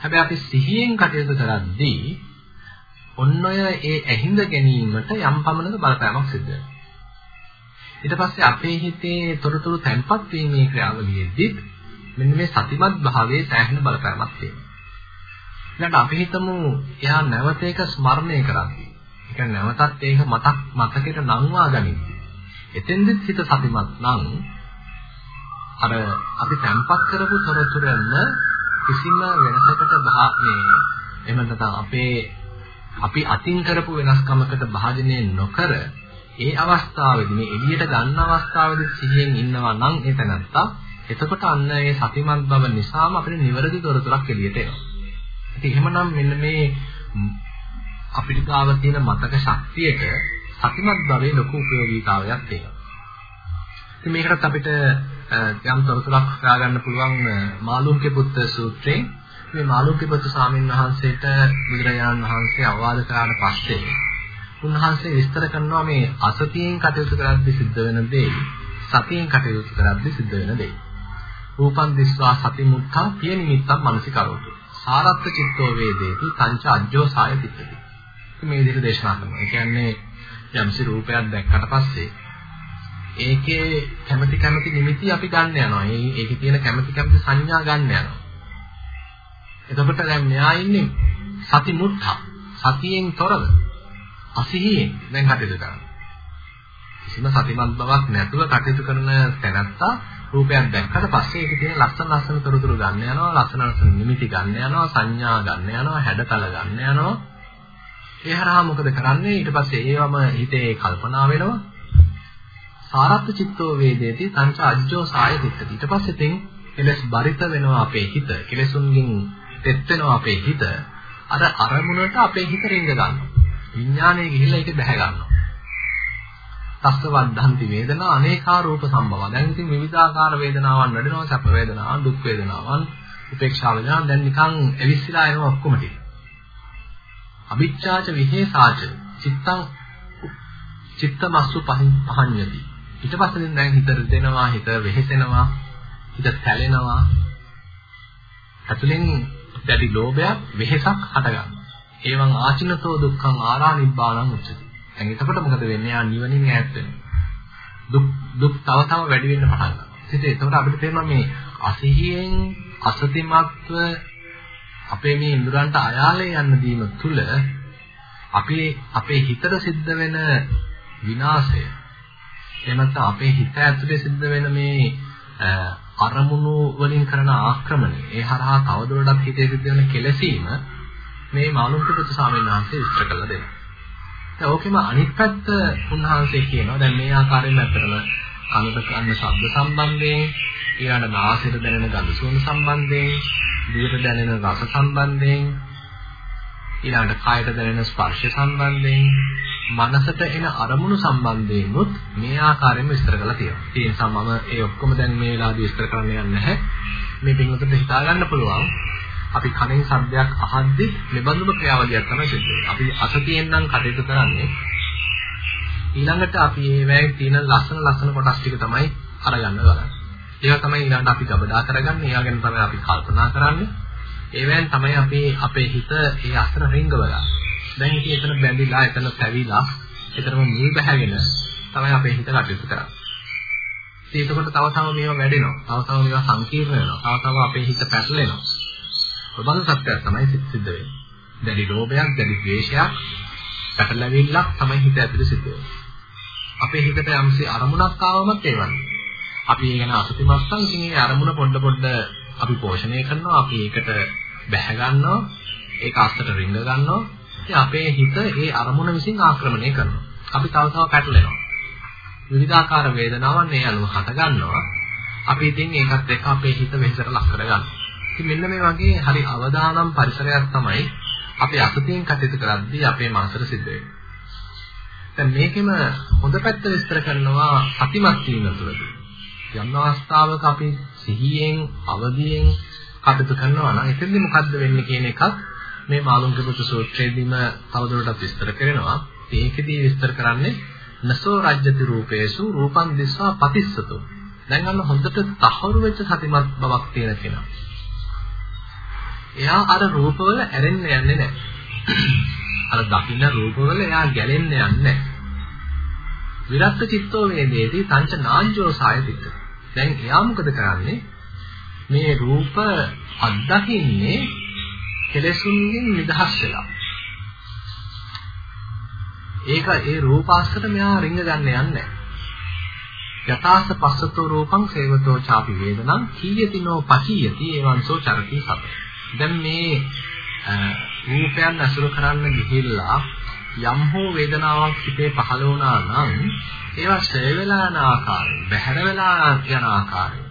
හැබැයි අපි සිහියෙන් කටයුතු කරද්දී ඔන්න ඔය ඒ ඇහිඳ ගැනීමට යම් පමණක බලපෑමක් සිද්ධ වෙනවා. ඊට පස්සේ අපේ හිතේ තොරතුරු තැන්පත් වීමේ ක්‍රියාවලියෙදී මෙන්න මේ සතිමත් භාවයේ සෑහෙන බලපෑමක් තියෙනවා. ඊළඟට අපි හිතමු එයා නැවත ඒක ස්මරණය කරන්නේ. ඒ කියන්නේ නැවතත් ඒක මතක් මතකයට නංවා ගනිද්දී. එතෙන්දෙත් හිත සතිමත් නම් අර අපි තැම්පත් කරපු තොරතුරෙන්න කිසිම වෙනසකට බහ මේ එහෙම නැත්නම් අපේ අපි අතින් කරපු වෙනස්කමකට භාජනය නොකර ඒ අවස්ථාවේදී මේ එළියට ගන්න අවස්ථාවේදී සිහියෙන් ඉන්නවා නම් එතනත්තා එතකොට අන්න ඒ සතිමත් බව නිසාම අපිට නිවැරදි තොරතුරක් එළියට එනවා. ඉතින් එහෙමනම් මෙන්න මේ අපිට ගාව තියෙන මතක ශක්තියට සතිමත් භවයේ ලොකු උපයෝගීතාවයක් තියෙනවා. ඉතින් මේකටත් අපිට යම් තොරතුරක් හොයාගන්න පුළුවන් මාළුන්ගේ පුත්‍ර සූත්‍රයේ මේ මාළුන්ගේ පුත්‍ර ස්වාමීන් වහන්සේට බුදුරජාණන් වහන්සේ අවවාද කරාට පස්සේ උන්වහන්සේ විස්තර කරනවා මේ අසතියෙන් කටයුතු කරද්දී සිද්ධ වෙන දේ සතියෙන් කටයුතු කරද්දී සිද්ධ වෙන දේ. රූපං දිස්වා සති මුත්තා පිය නිමිත්තක් මනසිකරෝතු. සාරත්ත චිත්තෝ වේදේති සංච අජ්ජෝ සාය තිත්තති. මේ විදිහට දේශනා කරනවා. ඒ කියන්නේ යම්සි රූපයක් දැක්කට පස්සේ ඒකේ කැමැති කැමැති නිමිති අපි ගන්න යනවා. ඒ ඒකේ තියෙන කැමැති කැමැති සංඥා ගන්න යනවා. එතකොට දැන් මෙයා ඉන්නේ සති මුත්තා. සතියෙන් තොරව අසිහියෙන් දැන් කටයුතු කරනවා. කිසිම සතිමත් බවක් නැතුව කටයුතු කරන තැනත්තා රූපයක් දැක්කට පස්සේ ඒකේ තියෙන ලස්සන ලස්සන තොරතුරු ගන්න යනවා ලස්සන ලස්සන නිමිති ගන්න යනවා සංඥා ගන්න යනවා හැඩතල ගන්න යනවා ඒ හරහා මොකද කරන්නේ? ඊට පස්සේ ඒවම හිතේ කල්පනා වෙනවා. සාරත්ත චිත්තෝ වේදේති සංච අජ්ජෝ සාය තිත්තති ඊට පස්සේ තින් කෙලස් බරිත වෙනවා අපේ හිත. කෙලසුන්ගෙන් තෙත් වෙනවා අපේ හිත. අර අරමුණට අපේ හිත රිංග ගන්නවා. විඥානයේ ගිහිල්ලා ඒක බැහැ ගන්නවා. තස්ස වද්ධන්ති වේදනා අනේකා රූප සම්භව. දැන් ඉතින් විවිධාකාර වේදනාවන් වැඩෙනවා සැප වේදනාවන් දුක් වේදනාවන් උපේක්ෂා වේදනාවන්. දැන් නිකන් එවිස්සලා එනවා ඔක්කොම ටික. අවිච්ඡාච විහෙසාච චිත්තං චිත්තමස්සු පහඤ්ඤති. ඊට පස්සේ දැන් හිත දෙනවා හිත වෙහෙසෙනවා හිත සැලෙනවා. ඇතුලෙන් දැඩි ලෝභයක් වෙහෙසක් හටගන්නවා. ඒවන් ආචිනතෝ දුක්ඛං ආරා නිබ්බාණං උච්චති. දැන් එතකොට මොකද වෙන්නේ? යා නිවනින් ඈත් වෙනවා. දුක් දුක් තව තව වැඩි වෙන්න පටන් ගන්නවා. ඉතින් එතකොට අපිට තේරෙනවා මේ අසහියෙන් අසතිමත්ව අපේ මේ ඉන්ද්‍රයන්ට අයාලේ යන්න දීම තුළ අපේ අපේ හිතට සිද්ධ වෙන විනාශය එහෙම නැත්නම් අපේ හිත ඇතුලේ සිද්ධ වෙන මේ අරමුණු වලින් කරන ආක්‍රමණය ඒ හරහා තවදුරටත් හිතේ සිද්ධ වෙන කෙලසීම මේ මාළුන්කපුත් ස්වාමීන් වහන්සේ විස්තර කරලා දෙනවා. දැන් ඕකෙම අනිත් පැත්ත උන්වහන්සේ කියනවා දැන් මේ ආකාරයෙන් ඇත්තටම කනට ගන්න ශබ්ද සම්බන්ධයෙන් ඊළඟ නාසයට දැනෙන ගඳ සුවඳ සම්බන්ධයෙන් දිවට දැනෙන රස සම්බන්ධයෙන් ඊළඟට කායට දැනෙන ස්පර්ශ සම්බන්ධයෙන් මනසට එන අරමුණු සම්බන්ධයෙන් උත් මේ ආකාරයෙන්ම විස්තර කරලා තියෙනවා. ඒ නිසා මම ඒ ඔක්කොම දැන් මේ වෙලාවදී විස්තර කරන්න යන්නේ නැහැ. මේ පින්වතුන්ට හිතා ගන්න පුළුවන් අපි කණෙන් ශබ්දයක් අහද්දී මෙබඳුම ක්‍රියාවලියක් තමයි සිද්ධ වෙන්නේ. අපි අසතියෙන් නම් කටයුතු කරන්නේ ඊළඟට අපි මේ වැයේ තියෙන ලස්සන ලස්සන කොටස් ටික තමයි අරගන්න බලන්නේ. ඒවා තමයි ඊළඟට අපි ගබඩා කරගන්නේ. ඒවා ගැන තමයි අපි කල්පනා කරන්නේ. ඒවෙන් තමයි අපි අපේ හිත ඒ අතර රිංගවලා. දැන් ඉතින් එතන බැඳිලා, එතන පැවිලා, එතරම් මුල් බහැගෙන තමයි අපේ හිත කටයුතු කරන්නේ. ඉතින් එතකොට තව තව මේවා වැඩෙනවා. තව තව මේවා සංකීර්ණ වෙනවා. තව තව අපේ හිත පැටලෙනවා. ප්‍රබල සත්‍යයක් තමයි සිද්ධ වෙන්නේ. දැඩි ලෝභයක්, දැඩි ද්වේෂයක්, පැටලෙවිල්ලක් තමයි හිත ඇතුලේ සිද්ධ වෙන්නේ. අපේ හිතට යම්සේ අරමුණක් ආවමත් ඒ වගේ. අපි ඒ ගැන අසතිමත්සන් ඉතින් ඒ අරමුණ පොඩ පොඩ අපි පෝෂණය කරනවා, අපි ඒකට බැහැ ගන්නවා, ඒක අස්සට රිංග ගන්නවා. ඉතින් අපේ හිත ඒ අරමුණ විසින් ආක්‍රමණය කරනවා. අපි තව තව පැටලෙනවා. විවිධාකාර වේදනාවන් ඒ අනුව හට ගන්නවා. අපි ඉතින් ඒකත් එක්ක අපේ හිත වෙහෙසට ලක් කරගන්නවා. ඉතින් මෙන්න මේ වගේ හරි අවදානම් පරිසරයක් තමයි අපේ අසතියෙන් කටයුතු කරද්දී අපේ මාසර සිද්ධ වෙන්නේ. දැන් මේකෙම හොඳ පැත්ත විස්තර කරනවා සතිමත් වීම තුළදී. යම් අවස්ථාවක අපි සිහියෙන් අවදියෙන් කටයුතු කරනවා නම් එතෙන්දී මොකද්ද වෙන්නේ කියන එකත් මේ මාළුන්ගේ සූත්‍රයේදීම තවදුරටත් විස්තර කරනවා. ඒකෙදී විස්තර කරන්නේ නසෝ රාජ්‍යති රූපේසු රූපං දිස්වා පතිස්සතු. දැන් අන්න හොඳට තහවුරු වෙච්ච සතිමත් බවක් තියෙන කෙනා. එයා අර රූපවල ඇරෙන්න යන්නේ නැහැ. අර දකින්න රූපවල එයා ගැලෙන්න යන්නේ නැහැ. විරත් චිත්තෝ වේදේති තංච නාඤ්ජෝ සායතිත. දැන් එයා මොකද කරන්නේ? මේ රූප අත්දකින්නේ කෙලෙසුන්ගෙන් නිදහස් වෙලා. ඒක ඒ රූපාස්සට මෙයා රිංග ගන්න යන්නේ යථාස්ස පස්සතෝ රූපං සේවතෝ ചാපි වේදනං කීයතිනෝ පචීයති එවංසෝ චරති සත. දැන් මේ රූපයන් අසුර කරන්න ගිහිල්ලා යම් හෝ වේදනාවක් හිතේ පහළ වුණා නම් ඒවා ඡය වෙලා යන ආකාරය, බැහැර වෙලා යන ආකාරය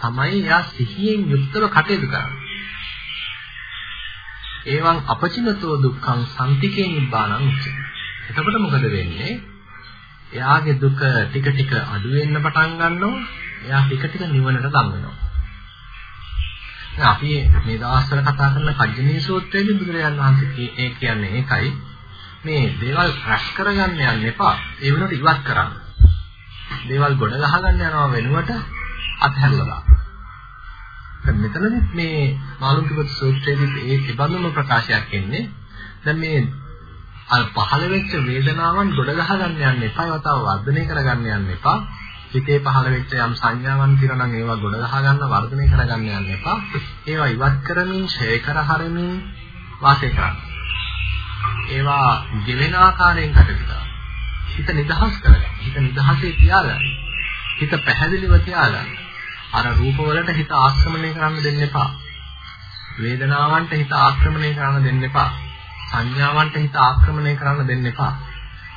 තමයි යා සිහියෙන් යුක්තව කටයුතු කරන්නේ. ඒවන් අපචිනතෝ දුක්ඛං සම්තිකේ නිබ්බානං උච්චති. එතකොට මොකද වෙන්නේ? එයාගේ දුක ටික ටික අඩු වෙන්න පටන් ගන්නවා. එයා ටික ටික නිවනට ලං වෙනවා. දැන් අපි මේ දවස්වල කතා කරන කජ්ජනීය සූත්‍රයේදී බුදුරජාණන් වහන්සේ ඒ කියන්නේ ඒකයි. මේ දේවල් රැස් කරගන්න යන්න එපා. ඒ වෙනුවට ඉවත් කරන්න. දේවල් ගොඩ ගහගන්න යනවා වෙනුවට අත්හැරලා දාන්න. දැන් මෙතනදිත් මේ මාළුන්තිපත සූත්‍රයේදී ඒ තිබඳුම ප්‍රකාශයක් එන්නේ. දැන් මේ අර පහළ වෙච්ච වේදනාවන් ගොඩ ගහගන්න යන්න එපා. ඒවා තව වර්ධනය කරගන්න යන්න එපා. හිතේ පහළ වෙච්ච යම් සංඥාවන් තිරනම් ඒවා ගොඩ ගහගන්න වර්ධනය කරගන්න යන්න එපා. ඒවා ඉවත් කරමින්, ඡය කර හරමින් වාසය කරන්න. ඒවා ගෙවෙන ආකාරයෙන් කටයුතු කරන්න. හිත නිදහස් කරගන්න. හිත නිදහසේ තියාගන්න. හිත පැහැදිලිව තියාගන්න. අර රූපවලට හිත ආක්‍රමණය කරන්න දෙන්න එපා. වේදනාවන්ට හිත ආක්‍රමණය කරන්න දෙන්න එපා. සංඥාවන්ට හිත ආක්‍රමණය කරන්න දෙන්න එපා.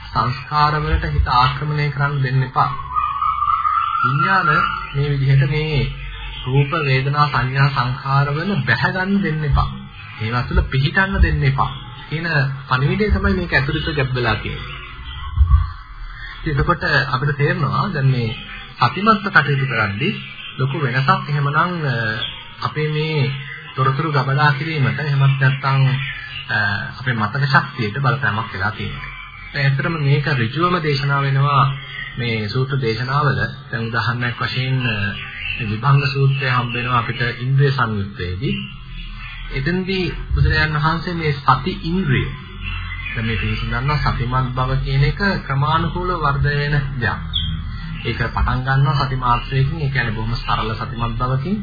සංස්කාරවලට හිත ආක්‍රමණය කරන්න දෙන්න එපා. විඥාන මේ විදිහට මේ රූප වේදනා සංඥා සංඛාරවල බැහැ ගන්න දෙන්න එපා. ඒවා තුළ පිහිටන්න දෙන්න එපා. කියන පණිවිඩය තමයි මේක ඇතුළත ගැබ්බලා තියෙන්නේ. එතකොට අපිට තේරෙනවා දැන් මේ සතිමත්ව කටයුතු කරද්දී ලොකු වෙනසක් එහෙමනම් අපේ මේ තොරතුරු ගබඩා කිරීමට එහෙමත් නැත්නම් අපේ මතක ශක්තියට බලපෑමක් වෙලා තියෙනවා. දැන් ඇත්තටම මේක ඍජුවම දේශනා වෙනවා මේ සූත්‍ර දේශනාවල දැන් උදාහරණයක් වශයෙන් විභංග සූත්‍රය හම්බ වෙනවා අපිට ඉන්ද්‍රිය සංයුත්තේදී. එතෙන්දී බුදුරජාණන් වහන්සේ මේ සති ඉන්ද්‍රිය දැන් මේ පිළිසඳ ගන්නවා සතිමත් බව කියන එක ක්‍රමානුකූලව වර්ධනය වෙන දෙයක්. ඒක පටන් ගන්නවා සති මාත්‍රයකින් ඒ කියන්නේ බොහොම සරල සතිමත් බවකින්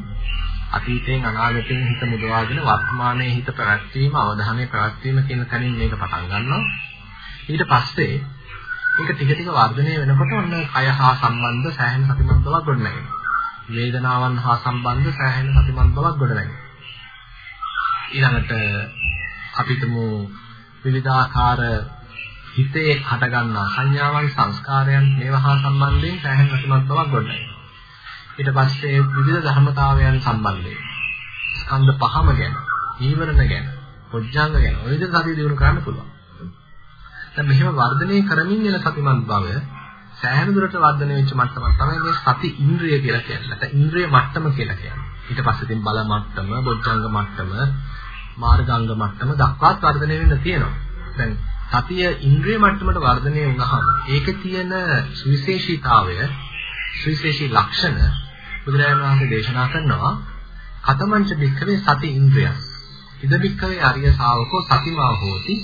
අතීතයෙන් අනාගතයෙන් හිත මුදවාගෙන වර්තමානයේ හිත පැවැත්වීම අවධානය පැවැත්වීම කියන තැනින් මේක පටන් ගන්නවා. ඊට පස්සේ ඒක ටික ටික වර්ධනය වෙනකොට ඔන්න කය හා සම්බන්ධ සෑහෙන සතිමත් බවක් ගොඩනැගෙනවා. වේදනාවන් හා සම්බන්ධ සෑහෙන සතිමත් බවක් ගොඩනැගෙනවා. ඊළඟට අපිටම විවිධාකාර හිතේ හටගන්නා සංඥාවන් සංස්කාරයන් මේවා හා සම්බන්ධයෙන් සෑහෙන සතිමත් බවක් ගොඩනැගෙනවා. ඊට පස්සේ විවිධ ධර්මතාවයන් සම්බන්ධයෙන් ස්කන්ධ පහම ගැන, නීවරණ ගැන, පොඥාංග ගැන ඔය විදිහට සතිය දිනු කරන්න පුළුවන්. දැන් මෙහෙම වර්ධනය කරමින් යන සතිමත් භාවය සෑහෙන දුරට වර්ධනය වෙච්ච මට්ටමක් තමයි මේ සති ඉන්ද්‍රිය කියලා කියන්නේ. නැත්නම් ඉන්ද්‍රිය මට්ටම කියලා කියන්නේ. ඊට පස්සේ තින් බල මට්ටම, බොජ්ජංග මට්ටම, මාර්ගාංග මට්ටම දක්වාත් වර්ධනය වෙන්න තියෙනවා. දැන් සතිය ඉන්ද්‍රිය මට්ටමට වර්ධනය වුණාම ඒකේ තියෙන සුවිශේෂීතාවය, සුවිශේෂී ලක්ෂණ බුදුරජාණන් වහන්සේ දේශනා කරනවා කතමංච බික්කවේ සති ඉන්ද්‍රියස්. ඉද බික්කවේ අරිය ශාවකෝ සතිමා හෝති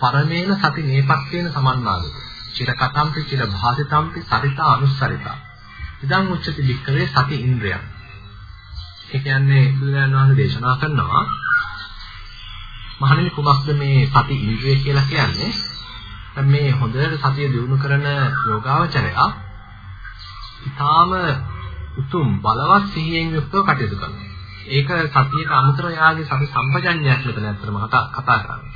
පරමේන සති නේපක්කේන සමන්නාගත. චිර කතම්පි චිර භාසිතම්පි සරිතා අනුස්සරිතා. ඉදං උච්චති වික්කවේ සති ඉන්ද්‍රයන්. ඒ කියන්නේ බුදුරජාණන් වහන්සේ දේශනා කරනවා මහණෙනි කුමක්ද මේ සති ඉන්ද්‍රිය කියලා කියන්නේ? දැන් මේ හොඳට සතිය දිනු කරන යෝගාවචරය ඊටාම උතුම් බලවත් සිහියෙන් යුක්තව කටයුතු කරනවා. ඒක සතියට අමතරව යාගේ සති සම්පජඤ්ඤයක් මෙතන ඇත්තටම කතා කරන්නේ.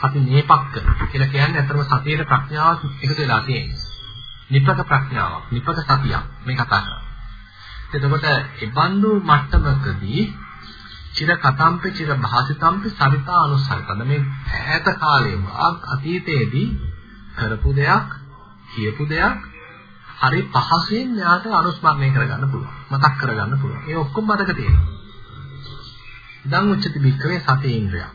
සති නේපක්ක කියලා කියන්නේ අතරම සතියේ ප්‍රඥාවක් එකතු වෙලා තියෙනවා. නිපක ප්‍රඥාවක්, නිපක සතියක් මේ කතා කරන්නේ. එතකොට ඒබඳු මට්ටමකදී චිර කතම්ප චිර භාසිතම්ප සරිතා අනුසරිතද මේ ඈත කාලේම අතීතයේදී කරපු දෙයක්, කියපු දෙයක් හරි පහසුවෙන් යාට අනුස්මරණය කරගන්න පුළුවන්. මතක් කරගන්න පුළුවන්. ඒ ඔක්කොම මතක තියෙනවා. ඉදන් උච්චති බික්කවේ සතේ ඉන්ද්‍රයක්.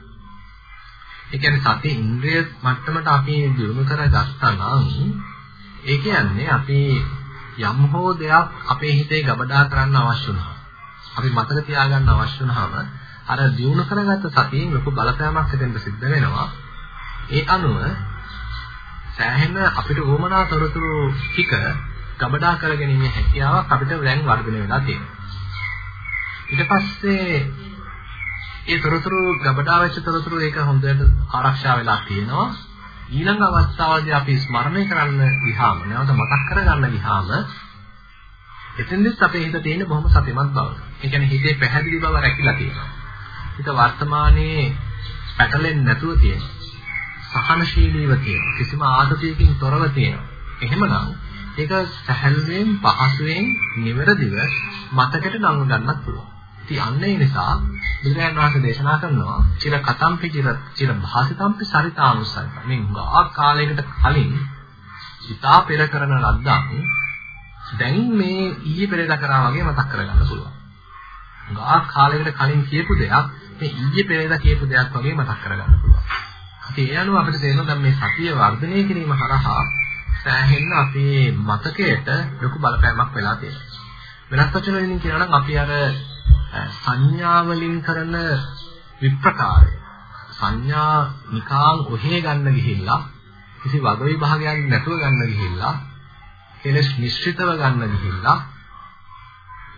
ඒ කියන්නේ සති ඉන්ද්‍රිය මට්ටමට අපි දියුණු කරගත්තා නම් ඒ කියන්නේ අපි යම් හෝ දෙයක් අපේ හිතේ ගබඩා කරන්න අවශ්‍ය වුණා. අපි මතක තියාගන්න අවශ්‍ය වුණාම අර දියුණු කරගත්ත සතියෙන් ලොකු බලපෑමක් හිතෙන්ද සිද්ධ වෙනවා. ඒ අනුව සෑහෙන අපිට වමනා තොරතුරු ටික ගබඩා කරගැනීමේ හැකියාවක් අපිට දැන් වර්ධනය වෙලා තියෙනවා. ඊට පස්සේ ඒ තොරතුරු ගබඩා වෙච්ච තොරතුරු ඒක හොඳට ආරක්ෂා වෙලා තියෙනවා. ඊළඟ අවස්ථාවේදී අපි ස්මරණය කරන්න ගියාම නැවත මතක් කරගන්න ගියාම එතෙන්දෙත් අපේ හිත තියෙන බොහොම සතිමත් බව. ඒ කියන්නේ හිතේ පැහැදිලි බව රැකිලා තියෙනවා. හිත වර්තමානයේ පැටලෙන්නේ නැතුව තියෙනවා. සහනශීලීව තියෙනවා. කිසිම ආතතියකින් තොරව තියෙනවා. එහෙමනම් ඒක සැහැල්ලුවෙන් පහසුවෙන් නිවැරදිව මතකයට නංග ගන්නත් පුළුවන්. ඉතින් අන්න ඒ නිසා බුදුරජාණන් වහන්සේ දේශනා කරනවා චිර කතම්පි චිර චිර භාසිතම්පි සරිතානුසරිත. මේ ගා කාලයකට කලින් සිතා පෙර කරන ලද්දක් දැන් මේ ඊයේ පෙරේදා කරා වගේ මතක් කරගන්න පුළුවන්. ගා කාලයකට කලින් කියපු දෙයක් මේ ඊයේ පෙරේදා කියපු දෙයක් වගේ මතක් කරගන්න පුළුවන්. ඉතින් ඒ අනුව අපිට තේරෙනවා දැන් මේ සතිය වර්ධනය කිරීම හරහා සෑහෙන්න අපේ මතකයට ලොකු බලපෑමක් වෙලා තියෙනවා. වෙනස් වචන වලින් කියනවා නම් අපි අර සංඥා වලින් කරන විප්‍රකාරය සංඥා නිකාං ඔහේ ගන්න ගිහිල්ලා කිසි වග විභාගයක් නැතුව ගන්න ගිහිල්ලා කෙලස් නිශ්චිතව ගන්න ගිහිල්ලා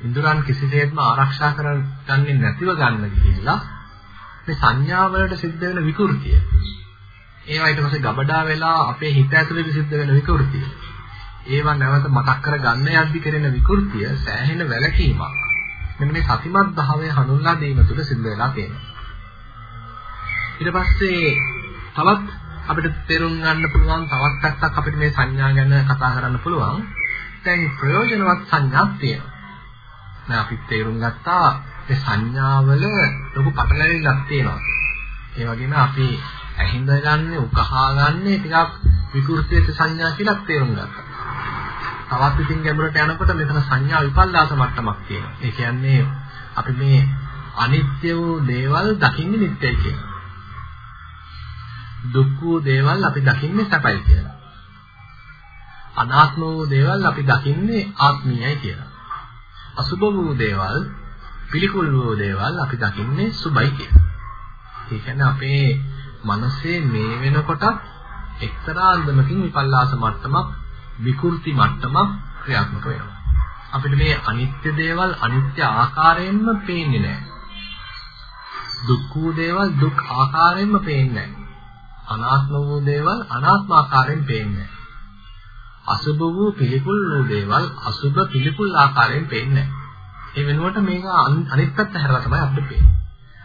ඉන්ද්‍රයන් කිසිසේත්ම ආරක්ෂා කරගන්නේ නැතිව ගන්න ගිහිල්ලා මේ සංඥා වලට සිද්ධ වෙන විකෘතිය ඒවා ඊට පස්සේ ගබඩා වෙලා අපේ හිත ඇතුලේ සිද්ධ වෙන විකෘතිය ඒවා නැවත මතක් කර ගන්න යද්දි කෙරෙන විකෘතිය සෑහෙන වැළකීමක් මෙන්න මේ සතිමත් භාවය හඳුන්වා දීම තුළ සිද්ධ වෙලා තියෙනවා. ඊට පස්සේ තවත් අපිට තේරුම් ගන්න පුළුවන් තවත් පැත්තක් අපිට මේ සංඥා ගැන කතා කරන්න පුළුවන්. දැන් ප්‍රයෝජනවත් සංඥාක් තියෙනවා. දැන් අපි තේරුම් ගත්තා මේ සංඥාවල ලොකු පටලැවිල්ලක් තියෙනවා. ඒ වගේම අපි ඇහිඳ ගන්න, උකහා ගන්න ටිකක් විකෘතිත සංඥා කියලා තේරුම් ගත්තා. තවත් ඉතින් ගැඹුරට යනකොට මෙතන සංඥා විපල්ලාස මට්ටමක් තියෙනවා. ඒ කියන්නේ අපි මේ අනිත්‍ය වූ දේවල් දකින්නේ නිට්ටයයි කියලා. දුක් වූ දේවල් අපි දකින්නේ සැපයි කියලා. අනාත්ම වූ දේවල් අපි දකින්නේ ආත්මීයයි කියලා. අසුභ වූ දේවල් පිළිකුල් වූ දේවල් අපි දකින්නේ සුබයි කියලා. ඒ කියන්නේ අපේ මනසේ මේ වෙනකොට එක්තරා අන්දමකින් විපල්ලාස මට්ටමක් විකෘති මට්ටමක් ක්‍රියාත්මක වෙනවා. අපිට මේ අනිත්‍ය දේවල් අනිත්‍ය ආකාරයෙන්ම පේන්නේ නැහැ. දුක් වූ දේවල් දුක් ආකාරයෙන්ම පේන්නේ නැහැ. අනාත්ම වූ දේවල් අනාත්ම ආකාරයෙන් පේන්නේ නැහැ. අසුභ වූ පිළිකුල් වූ දේවල් අසුභ පිළිකුල් ආකාරයෙන් පේන්නේ නැහැ. ඒ වෙනුවට මේක අනිත් පැත්ත හැරලා තමයි අපිට පේන්නේ.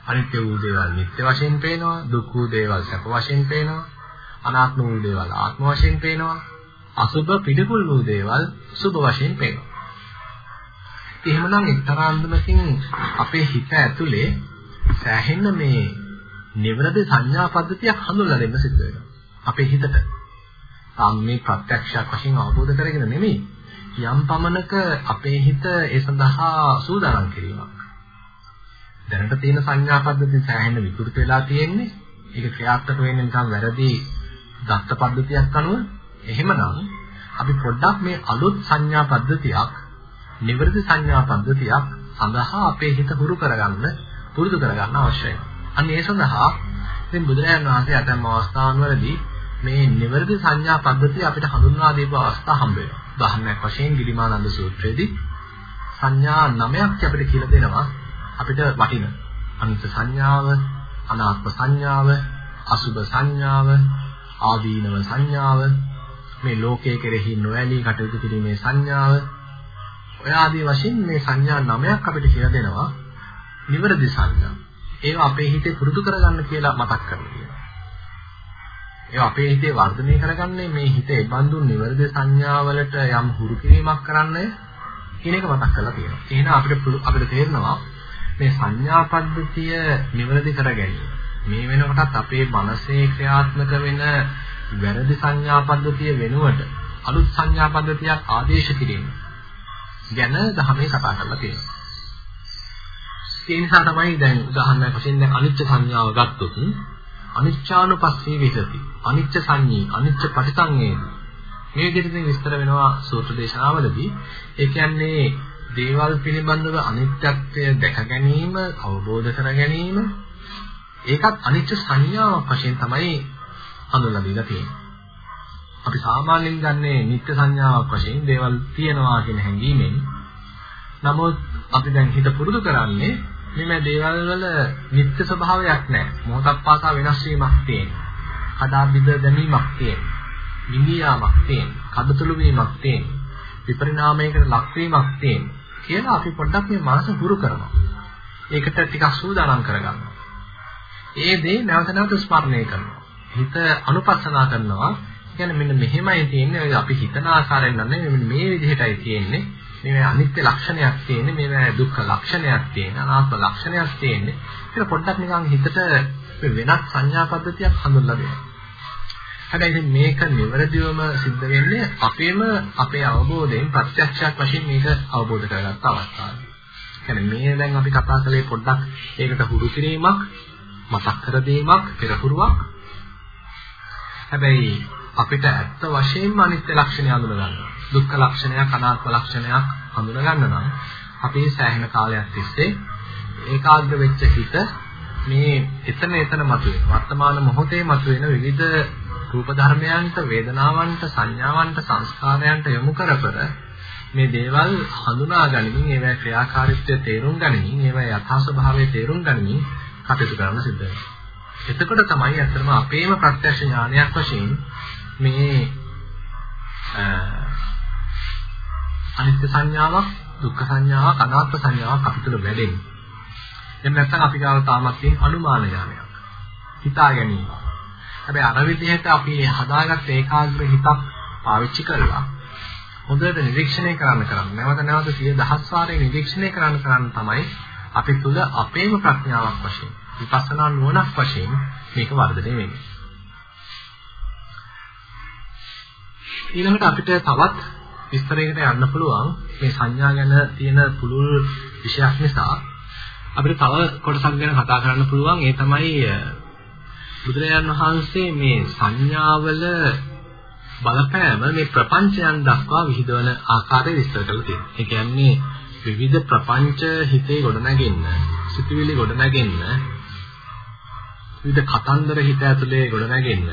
අනිත්‍ය වූ දේවල් නිත්‍ය වශයෙන් පේනවා, දුක් වූ දේවල් සැප වශයෙන් පේනවා, අනාත්ම වූ දේවල් ආත්ම වශයෙන් පේනවා, අසුභ පිළිකුල් වූ දේවල් සුභ වශයෙන් පේනවා. එහෙමනම් එක්තරා අන්දමකින් අපේ හිත ඇතුලේ සෑහෙන්න මේ නිවරද සංඥා පද්ධතියක් හඳුන්වලා දෙන්න සිද්ධ වෙනවා. අපේ හිතට. තාම මේ ප්‍රත්‍යක්ෂයක් වශයෙන් අවබෝධ කරගෙන නෙමෙයි. යම් පමණක අපේ හිත ඒ සඳහා සූදානම් කිරීමක්. දැනට තියෙන සංඥා පද්ධතිය සෑහෙන විකෘති වෙලා තියෙන්නේ. ඒක ක්‍රියාත්මක වෙන්නේ නිකන් වැරදි දත්ත පද්ධතියක් අනුව. එහෙමනම් අපි පොඩ්ඩක් මේ අලුත් සංඥා පද්ධතියක්, නිවර්ති සංඥා පද්ධතියක් සඳහා අපේ හිත හුරු කරගන්න, පුරුදු කරගන්න අවශ්‍යයි. අන්න ඒ සඳහා ඉතින් බුදුරජාණන් වහන්සේ අතම් අවස්ථාන්වලදී මේ නිවර්ති සංඥා පද්ධතිය අපිට හඳුන්වා දීපු අවස්ථා හම්බ වෙනවා. උදාහරණයක් වශයෙන් ගිරිමානන්ද සූත්‍රයේදී සංඥා නවයක් අපිට කියලා දෙනවා අපිට වටින. අනිත්‍ය සංඥාව, අනාත්ම සංඥාව, අසුභ සංඥාව, ආදීනව සංඥාව, මේ ලෝකයේ කෙරෙහි නොඇලී කටයුතු කිරීමේ සංඥාව ඔය ආදී වශයෙන් මේ සංඥා නවයක් අපිට කියලා දෙනවා නිවර්දි සංඥා. ඒවා අපේ හිතේ පුරුදු කරගන්න කියලා මතක් කරනවා. ඒවා අපේ හිතේ වර්ධනය කරගන්නේ මේ හිත එබඳු නිවර්ද සංඥාවලට යම් හුරු කිරීමක් කරන්න කියන එක මතක් කරලා තියෙනවා. එහෙනම් අපිට අපිට තේරෙනවා මේ සංඥා පද්ධතිය නිවැරදි කර ගැනීම. මේ වෙනකොටත් අපේ මනසේ ක්‍රියාත්මක වෙන වැරදි සංඥා පද්ධතිය වෙනුවට අලුත් සංඥා පද්ධතියක් ආදේශ කිරීම ගැන ධර්මයේ කතා කරලා තියෙනවා. ඒ නිසා තමයි දැන් උදාහරණයක් වශයෙන් දැන් අනිච්ච සංඥාව ගත්තොත් අනිච්චානුපස්සී විහෙති. අනිච්ච සංඤී, අනිච්ච පටිසංවේදී. මේ විදිහට විස්තර වෙනවා සූත්‍ර දේශනාවලදී. ඒ කියන්නේ දේවල් පිළිබඳව අනිත්‍යත්වය දැක ගැනීම, අවබෝධ කර ගැනීම ඒකත් අනිච්ච සංඥාවක් වශයෙන් තමයි හඳුන්වලා දීලා තියෙන්නේ. අපි සාමාන්‍යයෙන් ගන්නේ නිත්‍ය සංඥාවක් වශයෙන් දේවල් තියෙනවා කියන හැඟීමෙන්. නමුත් අපි දැන් හිත පුරුදු කරන්නේ මේ දේවල් වල නිත්‍ය ස්වභාවයක් නැහැ. මොහොතක් පාසා වෙනස් වීමක් තියෙනවා. කඩා බිඳ දැමීමක් තියෙනවා. නිමියාමක් තියෙනවා. කඩතුළු වීමක් තියෙනවා. විපරිණාමයකට ලක්වීමක් තියෙනවා. කියලා අපි පොඩ්ඩක් මේ මනස හුරු කරනවා. ඒකට ටිකක් සූදානම් කරගන්නවා. ඒ දේ නැවත නැවත ස්මරණය කරනවා. හිත අනුපස්සනා කරනවා. කියන්නේ මෙන්න මෙහෙමයි තියෙන්නේ. අපි හිතන ආකාරයෙන් නන්නේ මෙන්න මේ විදිහටයි තියෙන්නේ. මේ අනිත්‍ය ලක්ෂණයක් තියෙන්නේ මේ දුක්ඛ ලක්ෂණයක් තියෙන අනාත්ම ලක්ෂණයක් තියෙන්නේ ඒක පොඩ්ඩක් නිකන් හිතට වෙනත් සංඥා පද්ධතියක් හඳුන්ලා දෙනවා හැබැයි ඉතින් මේක නිවැරදිවම සිද්ධ වෙන්නේ අපේම අපේ අවබෝධයෙන් ප්‍රත්‍යක්ෂයක් වශයෙන් මේක අවබෝධ කරගත්ත අවස්ථාවේ. කියන්නේ මේ දැන් අපි කතා කළේ පොඩ්ඩක් ඒකට හුරු කිරීමක්, මතක් කර දීමක්, පෙරහුරුවක්. හැබැයි අපිට ඇත්ත වශයෙන්ම අනිත්‍ය ලක්ෂණය හඳුන ගන්නවා. දුක්ඛ ලක්ෂණයක්, අනාත්ම ලක්ෂණයක් හඳුන ගන්න නම් අපි සෑහෙන කාලයක් තිස්සේ ඒකාග්‍ර වෙච්ච හිත මේ එතන එතන මතුවෙන වර්තමාන මොහොතේ මතුවෙන විවිධ රූප ධර්මයන්ට, වේදනාවන්ට, සංඥාවන්ට, සංස්කාරයන්ට යොමු කරපර මේ දේවල් හඳුනා ගනිමින් ඒවා ක්‍රියාකාරීත්වය තේරුම් ගනිමින් ඒවා යථා ස්වභාවය තේරුම් ගනිමින් කටයුතු කරන්න සිද්ධ වෙනවා. එතකොට තමයි අත්‍තරම අපේම ප්‍රත්‍යක්ෂ ඥානයක් වශයෙන් මේ අනිත්‍ය සංඥාවක්, දුක්ඛ සංඥාවක්, අනාත්ම සංඥාවක් අපි තුළ වැඩෙන්නේ. එහෙම නැත්නම් අපි ගාව තාමත් තියෙන අනුමාන ඥානයක්. හිතා ගැනීම. හැබැයි අර විදිහට අපි හදාගත්ත ඒකාග්‍ර හිතක් පාවිච්චි කරලා හොඳට නිරීක්ෂණය කරන්න කරන්න නැවත නැවත සිය දහස් වාරේ නිරීක්ෂණය කරන්න කරන්න තමයි අපි තුල අපේම ප්‍රඥාවක් වශයෙන් විපස්සනා නුවණක් වශයෙන් මේක වර්ධනය වෙන්නේ. ඊළඟට අපිට තවත් විස්තරයකට යන්න පුළුවන් මේ සංඥා ගැන තියෙන පුළුල් විෂයක් නිසා අපිට තව කොටසක් ගැන කතා කරන්න පුළුවන් ඒ තමයි බුදුරජාණන් වහන්සේ මේ සංඥාවල බලපෑම මේ ප්‍රපංචයන් දක්වා විහිදවන ආකාරය විස්තර කරලා තියෙනවා. ඒ කියන්නේ විවිධ ප්‍රපංච හිතේ ගොඩනගෙන්න, සිතුවිලි ගොඩනගෙන්න, විවිධ කතන්දර හිත ඇතුලේ ගොඩනගෙන්න,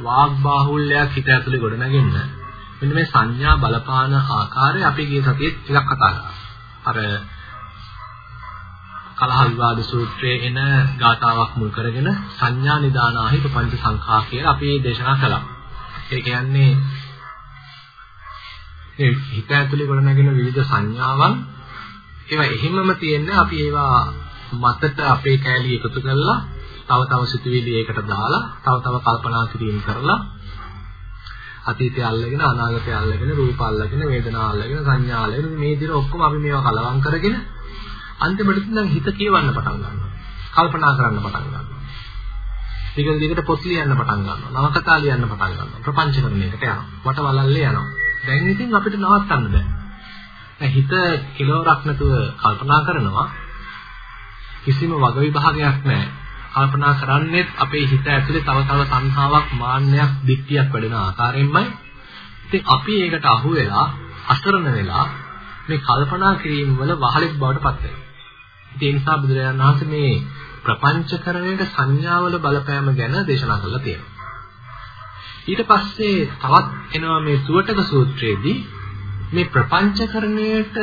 වාග් බාහුල්‍යයක් හිත ඇතුලේ ගොඩනගෙන්න මෙන්න මේ සංඥා බලපාන ආකාරය අපි ගිය සතියේ ටිකක් කතා කරා. අර කලහ විවාද සූත්‍රයේ එන ගාථාවක් මුල් කරගෙන සංඥා නිදානාහි පංච සංඛා කියලා අපි දේශනා කළා. ඒ කියන්නේ මේ හිත ඇතුලේ ගොඩනගෙන විවිධ සංඥාවන් ඒවා එහෙමම තියෙන්නේ අපි ඒවා මතට අපේ කැලී එකතු කරලා තව තව සිතුවිලි ඒකට දාලා තව තව කල්පනා කිරීම කරලා අතීතය අල්ලගෙන අනාගතය අල්ලගෙන රූප අල්ලගෙන වේදනා අල්ලගෙන සංඥා අල්ලගෙන මේ විදිහට ඔක්කොම අපි මේවා කලවම් කරගෙන අන්තිමට දැන් හිත කියවන්න පටන් ගන්නවා. කල්පනා කරන්න පටන් ගන්නවා. දිගට දිගට පොත් ලියන්න පටන් ගන්නවා. නවකතා ලියන්න පටන් ගන්නවා. ප්‍රපංචකරණයකට යනවා. වටවලල්ලේ යනවා. දැන් ඉතින් අපිට නවත්තන්න බෑ. දැන් හිත කිලෝරක් නැතුව කල්පනා කරනවා. කිසිම වග විභාගයක් නැහැ. කල්පනා කරන්නේත් අපේ හිත ඇතුලේ තව තව සංහාවක් මාන්නයක් දික්තියක් වැඩෙන ආකාරයෙන්මයි. ඉතින් අපි ඒකට අහු වෙලා අසරණ වෙලා මේ කල්පනා කිරීම වල වහලෙක් බවට පත් වෙනවා. ඒ නිසා බුදුරජාණන් වහන්සේ මේ ප්‍රපංචකරණයට සංඥාවල බලපෑම ගැන දේශනා කළා තියෙනවා. ඊට පස්සේ තවත් එනවා මේ සුවටක සූත්‍රයේදී මේ ප්‍රපංචකරණයට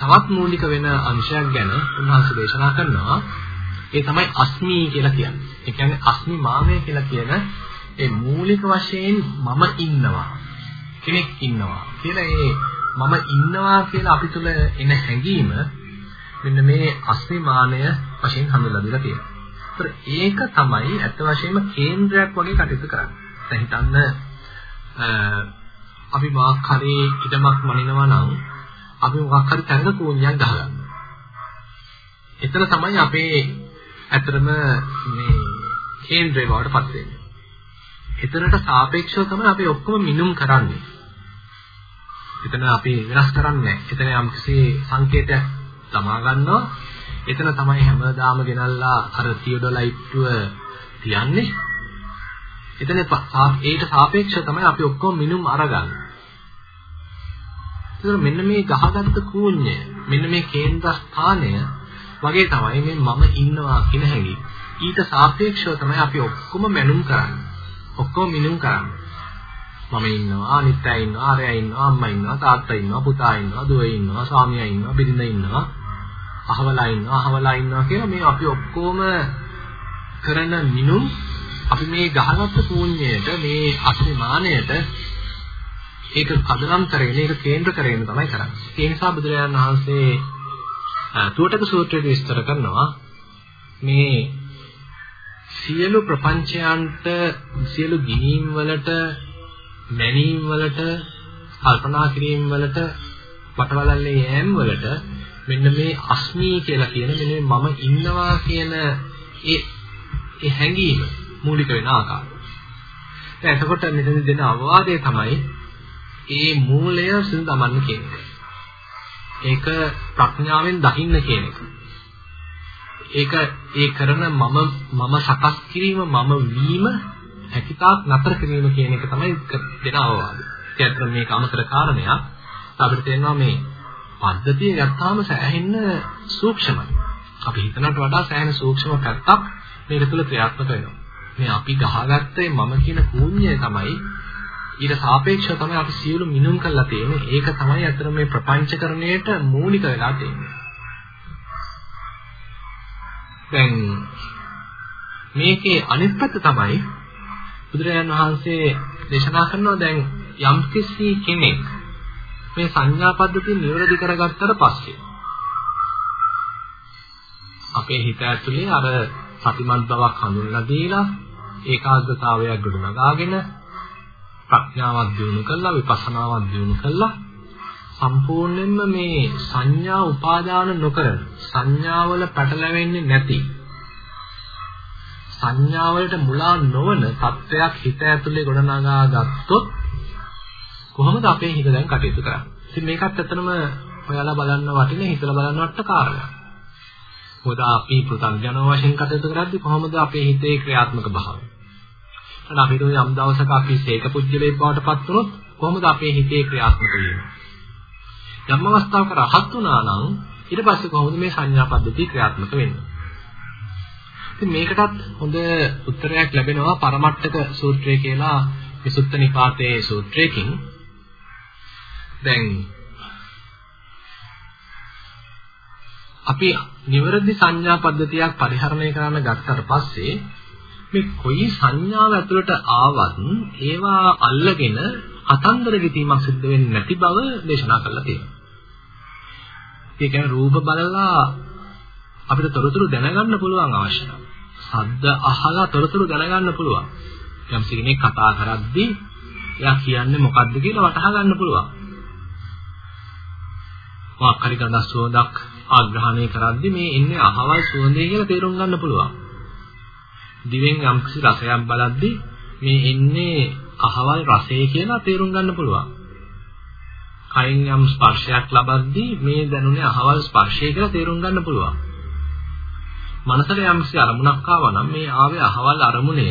තවත් මූලික වෙන අංශයක් ගැන උන්වහන්සේ දේශනා කරනවා. ඒ තමයි අස්මි කියලා කියන්නේ. ඒ කියන්නේ අස්මි මාමය කියලා කියන ඒ මූලික වශයෙන් මම ඉන්නවා. කෙනෙක් ඉන්නවා කියලා ඒ මම ඉන්නවා කියලා අපි තුල එන හැඟීම මෙන්න මේ අස්මිමානය වශයෙන් හඳුන්වලා දීලා තියෙනවා. ඒක තමයි ඇත්ත වශයෙන්ම කේන්ද්‍රයක් වගේ කටයුතු කරන්නේ. දැන් හිතන්න අපි මොකක් හරි ඉඩමක් මනිනවා නම් අපි මොකක් හරි තැනක කෝණියක් ගහගන්නවා. එතන තමයි අපේ ඇත්තටම මේ කේන්ද්‍රය බවට පත් වෙන්නේ. එතනට සාපේක්ෂව තමයි අපි ඔක්කොම මිනුම් කරන්නේ. එතන අපි වෙනස් කරන්නේ නැහැ. එතන යම්කිසි සංකේතයක් තමා ගන්නවා. එතන තමයි හැමදාම ගෙනල්ලා අර තියඩොලයිට්ව තියන්නේ. එතන ඒට සාපේක්ෂව තමයි අපි ඔක්කොම මිනුම් අරගන්නේ. ඒතර මෙන්න මේ ගහගත්ත කූඤ්ඤය මෙන්න මේ කේන්ද්‍ර ස්ථානය වගේ තමයි මේ මම ඉන්නවා කියන හැඟීම. ඊට සාපේක්ෂව තමයි අපි ඔක්කොම මැනුම් කරන්නේ. ඔක්කොම මිනුම් කරන්නේ. මම ඉන්නවා අනිත් අය ඉන්නවා ආරයා ඉන්නවා අම්මා ඉන්නවා තාත්තා ඉන්නවා පුතා ඉන්නවා දුව ඉන්නවා ස්වාමියා ඉන්නවා බිරිඳ ඉන්නවා අහවලා ඉන්නවා අහවලා ඉන්නවා කියලා මේ අපි ඔක්කොම කරන මිනුම් අපි මේ ගහගත්ත ශූන්‍යයට මේ අස්මිමානයට ඒක කදනම් කරගෙන ඒක කේන්ද්‍ර කරගෙන තමයි කරන්නේ. ඒ නිසා බුදුරජාණන් වහන්සේ තුවටක සූත්‍රයේ විස්තර කරනවා මේ සියලු ප්‍රපංචයන්ට සියලු ගිනීම් වලට මැනීම් වලට කල්පනා කිරීම වලට වටවලල්ලේ යෑම් වලට මෙන්න මේ අස්මී කියලා කියන මෙන්න මම ඉන්නවා කියන ඒ ඒ හැඟීම මූලික වෙන ආකාරය. දැන් එතකොට මෙතන දෙන අවවාදය තමයි ඒ මූලය සිඳමන්න කියන්නේ. ඒක ප්‍රඥාවෙන් දකින්න කියන එක. ඒක ඒ කරන මම මම සකස් කිරීම මම වීම හැකිතාක් නතර කිරීම කියන එක තමයි දෙන අවවාදය. ඒ අතර මේක අමතර කාරණයක්. අපිට තේරෙනවා මේ පද්ධතිය ගත්තාම සෑහෙන්න සූක්ෂමයි. අපි හිතනට වඩා සෑහෙන සූක්ෂම පැත්තක් මේක තුළ ක්‍රියාත්මක වෙනවා. මේ අපි ගහගත්තේ මම කියන කුණ්‍යය තමයි ඊට සාපේක්ෂව තමයි අපි සියලු මිනුම් කරලා තියෙන්නේ. ඒක තමයි අතර මේ ප්‍රපංචකරණයට මූලික වෙලා තියෙන්නේ. දැන් මේකේ අනිත් පැත්ත තමයි බුදුරජාණන් වහන්සේ දේශනා කරනවා දැන් යම්කිසි කෙනෙක් මේ සංඥා පද්ධතිය නිවැරදි කරගත්තට පස්සේ අපේ හිත ඇතුලේ අර සතිමත් බවක් හඳුන්ලා දීලා ඒකාග්‍රතාවයක් ගොඩනගාගෙන ප්‍රඥාවක් දියුණු කළා විපස්සනාවක් දියුණු කළා සම්පූර්ණයෙන්ම මේ සංඥා උපාදාන නොකරන සංඥාවල පැටලෙන්නේ නැති සංඥාවලට මුලා නොවන තත්වයක් හිත ඇතුලේ ගොඩනගා ගත්තොත් කොහොමද අපේ හිත දැන් කටයුතු කරන්නේ? ඉතින් මේකත් ඇත්තටම ඔයාලා බලන්න වටින හිතලා බලන්න වට කාරණා. මොකද අපි පෘථග්ජන වශයෙන් කටයුතු කරද්දී කොහොමද අපේ හිතේ ක්‍රියාත්මක භාවය? අන්න අපිට යම් දවසක අපි සීක පුජ්‍යලේ බවට පත් වුණොත් කොහොමද අපේ හිතේ ක්‍රියාත්මක වෙන්නේ? යම් අවස්ථාවක රහත් වුණා නම් ඊට පස්සේ කොහොමද මේ සංඥා පද්ධතිය ක්‍රියාත්මක වෙන්නේ? ඉතින් මේකටත් හොඳ උත්තරයක් ලැබෙනවා පරමට්ටක සූත්‍රය කියලා විසුත්ත නිපාතයේ සූත්‍රයකින්. දැන් අපි නිවැරදි සංඥා පද්ධතියක් පරිහරණය කරන්න ගත්තට පස්සේ මේ කොයි සංඥාව ඇතුළට ආවත් ඒවා අල්ලගෙන කතන්දර ගෙතීමක් සිද්ධ වෙන්නේ නැති බව දේශනා කරලා තියෙනවා. ඒ කියන්නේ රූප බලලා අපිට තොරතුරු දැනගන්න පුළුවන් අවශ්‍යතාව. ශබ්ද අහලා තොරතුරු දැනගන්න පුළුවන්. යම් කෙනෙක් කතා කරද්දී එයා කියන්නේ මොකද්ද කියලා වටහා ගන්න පුළුවන්. වාක්කාරි ගඳ සුවඳක් ආග්‍රහණය කරද්දී මේ ඉන්නේ අහවල් සුවඳේ කියලා තේරුම් ගන්න පුළුවන්. දිවෙන් යම් කිසි රසයක් බලද්දී මේ ඉන්නේ අහවල් රසය කියලා තේරුම් ගන්න පුළුවන්. කයින් යම් ස්පර්ශයක් ලබද්දී මේ දැනුනේ අහවල් ස්පර්ශය කියලා තේරුම් ගන්න පුළුවන්. මනසට යම් කිසි අරමුණක් ආවා නම් මේ ආවේ අහවල් අරමුණය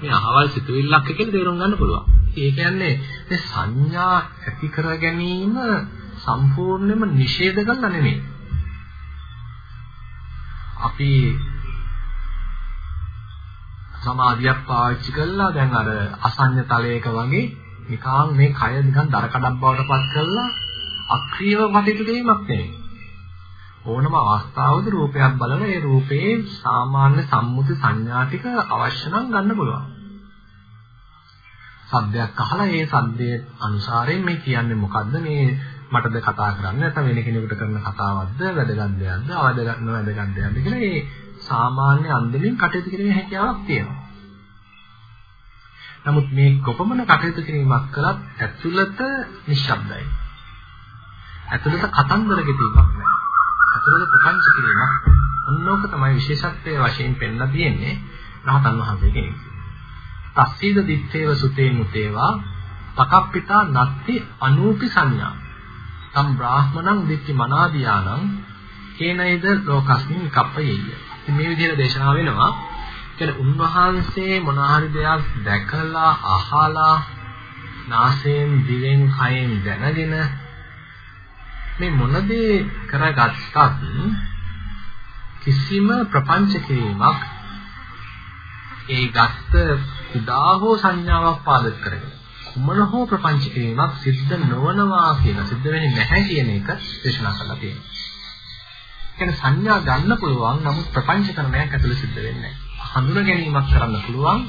මේ අහවල් සිතුවිල්ලක් කියලා තේරුම් ගන්න පුළුවන්. ඒ කියන්නේ මේ සංඥා ඇති කර ගැනීම සම්පූර්ණයෙන්ම නිෂේධ කරලා නෙමෙයි. අපි සමාධියක් පාවිච්චි කළා. දැන් අර අසඤ්ඤ තලයක වගේ නිකන් මේ කය නිකන් දර කඩක් බවට පත් කරලා අක්‍රීයව කටයුතු කිරීමක් නෙවෙයි. ඕනම අවස්ථාවක රූපයක් බලන ඒ රූපේ සාමාන්‍ය සම්මුති සංඥා ටික අවශ්‍ය නම් ගන්න පුළුවන්. සද්දයක් අහලා ඒ සද්දයේ අනුසාරයෙන් මේ කියන්නේ මොකද්ද? මේ මටද කතා කරන්නේ නැත්නම් වෙන කෙනෙකුට කරන කතාවක්ද? වැදගත් දෙයක්ද? අවදගත් නොවැදගත් දෙයක්ද කියලා ඒ සාමාන්‍ය අන්දමින් කටයුතු කිරීමේ හැකියාවක් තියෙනවා. නමුත් මේ කොපමණ කටයුතු කිරීමක් කළත් ඇතුළත නිශ්ශබ්දයි. ඇතුළත කතන්දර ගෙතීමක් නැහැ. ඇතුළත ප්‍රපංච කිරීමක්. ඔන්නෝක තමයි විශේෂත්වයේ වශයෙන් පෙන්ලා තියෙන්නේ රහතන් වහන්සේ කෙනෙක්. තස්සීද දිත්තේව සුතේ මුතේවා පකප්පිතා නත්ති අනූපි සංඥා. තම් බ්‍රාහ්මණං දික්ටි මනාදියානං කේනයිද ලෝකස්මින් කප්පයෙය. මේ විදිහට දේශනා වෙනවා. කියන්නේ උන්වහන්සේ මොන හරි දෙයක් දැකලා අහලා නාසයෙන් දිවෙන් කයෙන් දැනගෙන මේ මොන දේ කරගත්තත් කිසිම ප්‍රපංච කිරීමක් ඒ ගත්ත කුඩා හෝ සංඥාවක් පාදක කරගෙන කුමන හෝ ප්‍රපංච කිරීමක් සිද්ධ නොවනවා කියන සිද්ධ වෙන්නේ නැහැ කියන එක දේශනා කරලා තියෙනවා. කියන්නේ සංඥා ගන්න පුළුවන් නමුත් ප්‍රපංච කරණයක් ඇතුළේ සිද්ධ වෙන්නේ නැහැ. හඳුන ගැනීමක් කරන්න පුළුවන්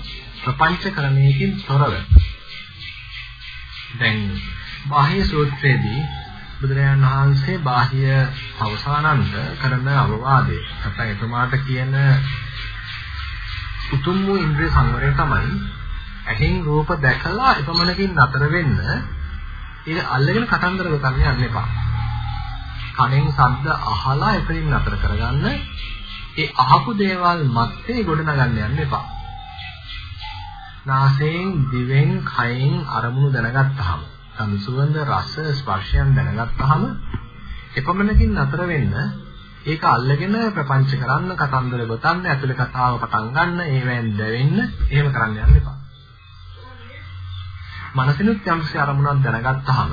ප්‍රපංචකරණයකින් තොරව. දැන් බාහ්‍ය සූත්‍රයේදී බුදුරජාණන් වහන්සේ බාහ්‍ය අවසානන්ත කරන අවවාදය නැත්නම් එතුමාට කියන උතුම් වූ ඉන්ද්‍රිය සංවරය තමයි ඇහෙන් රූප දැකලා එපමණකින් නතර වෙන්න ඒක අල්ලගෙන කතන්දර ගොතන්න යන්න එපා. කනෙන් ශබ්ද අහලා එතනින් නතර කරගන්න ඒ අහපු දේවල් මැත්තේ ගොඩනගන්න යන්න එපා. නාසයෙන්, දිවෙන්, කයෙන් අරමුණු දැනගත්තාම, සම් සුවඳ, රස, ස්පර්ශයන් දැනගත්තාම එපමණකින් නතර වෙන්න ඒක අල්ලගෙන ප්‍රපංච කරන්න, කතන්දර ගොතන්න, ඇතුලේ කතාව පටන් ගන්න, ඒවෙන් දැවෙන්න, එහෙම කරන්න යන්න එපා. මනසිනුත් යම්කිසි අරමුණක් දැනගත්තාම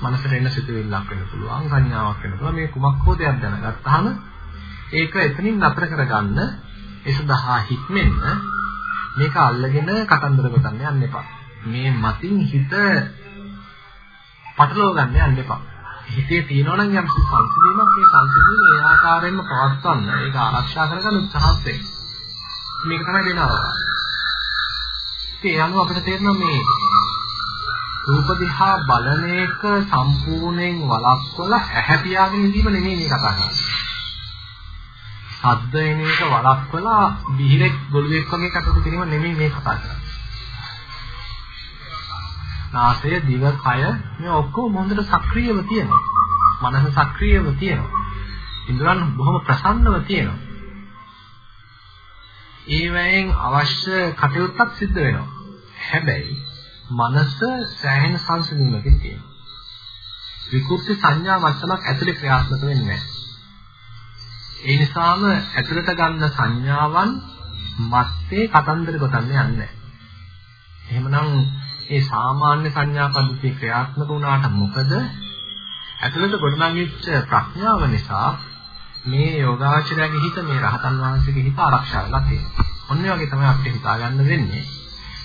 මනසට එන සිතුවිල්ලක් වෙන්න පුළුවන් සංඥාවක් වෙන්න පුළුවන් මේ කුමක් හෝ දෙයක් දැනගත්තාම ඒක එතනින් නතර කරගන්න ඒ සඳහා හික්මෙන්න මේක අල්ලගෙන කතන්දර ගොතන්න යන්න එපා. මේ මතින් හිත පටලව ගන්න යන්න එපා. හිතේ තියෙනවා නම් යම් සංසිඳීමක් ඒ සංසිඳීම ඒ ආකාරයෙන්ම පවත්වන්න ඒක ආරක්ෂා කරගන්න උත්සාහත් වෙන්න. මේක තමයි දෙනවා. ඒ අනුව අපිට තේරෙනවා මේ රූප දිහා බලන එක සම්පූර්ණයෙන් වළක්වලා ඇහැ පියාගෙන ඉඳීම නෙමෙයි මේ කතා කරන්නේ. සද්ද එන එක වළක්වලා බිහිරෙක් ගොළුෙක් වගේ කටයුතු කිරීම නෙමෙයි මේ කතා කරන්නේ. නාසය, දිව, කය මේ ඔක්කොම හොඳට සක්‍රියව තියෙනවා. මනස සක්‍රියව තියෙනවා. ඉන්ද්‍රයන් බොහොම ප්‍රසන්නව තියෙනවා. ඒ වයින් අවශ්‍ය කටයුත්තක් සිද්ධ වෙනවා. හැබැයි මනස සෑහෙන සංසිඳීමකින් තියෙනවා. විකෘති සංඥා මට්ටමක් ඇතුලේ ක්‍රියාත්මක වෙන්නේ නැහැ. ඒ නිසාම ඇතුළට ගන්න සංඥාවන් මැත්තේ කතන්දර ගොතන්නේ නැහැ. එහෙමනම් ඒ සාමාන්‍ය සංඥා පද්ධතිය ක්‍රියාත්මක වුණාට මොකද ඇතුළත ගොඩනගිච්ච ප්‍රඥාව නිසා මේ යෝගාචරයේ හිත මේ රහතන් වහන්සේගේ හිත ආරක්ෂා වෙලා තියෙනවා. ඔන්න ඒ වගේ තමයි අපිට හිතා ගන්න වෙන්නේ.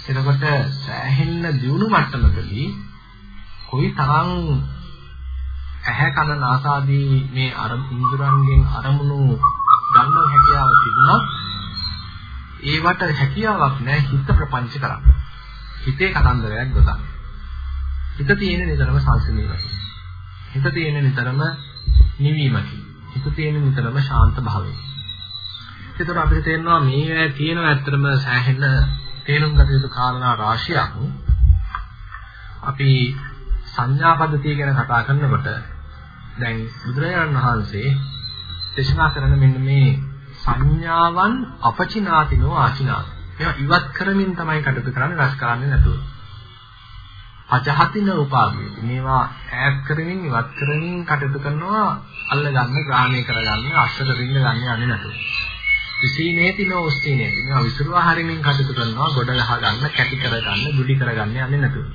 එතකොට සෑහෙන්න දියුණු මට්ටමකදී කොයි තරම් ඇහැ කන නාසාදී මේ අර ඉන්ද්‍රයන්ගෙන් අරමුණු ගන්න හැකියාව තිබුණත් ඒවට හැකියාවක් නැහැ හිත ප්‍රපංච කරන්න. හිතේ කතන්දරයක් ගොතන්න. හිත තියෙන නිතරම සංසිඳීමයි. හිත තියෙන නිතරම නිවීමයි. හිත තියෙන නිතරම ශාන්ත භාවයයි. ඒතර අපිට තේරෙනවා මේ තියෙන ඇත්තටම සෑහෙන තේරුම් ගත යුතු කාරණා රාශියක්. අපි සංඥා පද්ධතිය ගැන කතා කරනකොට දැන් බුදුරජාණන් වහන්සේ දේශනා කරන මෙන්න මේ සංඥාවන් අපචිනාතිනෝ ආචිනාති. ඒවා ඉවත් කරමින් තමයි කටයුතු කරන්නේ රස කරන්නේ නැතුව. අජහතින උපාදී. මේවා ඈඩ් කරමින් ඉවත් කරමින් කටයුතු කරනවා අල්ලගන්න, ග්‍රහණය කරගන්න, අස්සට රින්න ගන්න යන්නේ නැතුව. විසීනේති නෝස්තිනේති. මේවා විසිරුවා හරිමින් කටයුතු කරනවා, ගොඩ ගහ ගන්න, කැටි කරගන්න, දුඩි කරගන්න යන්නේ නැතුව.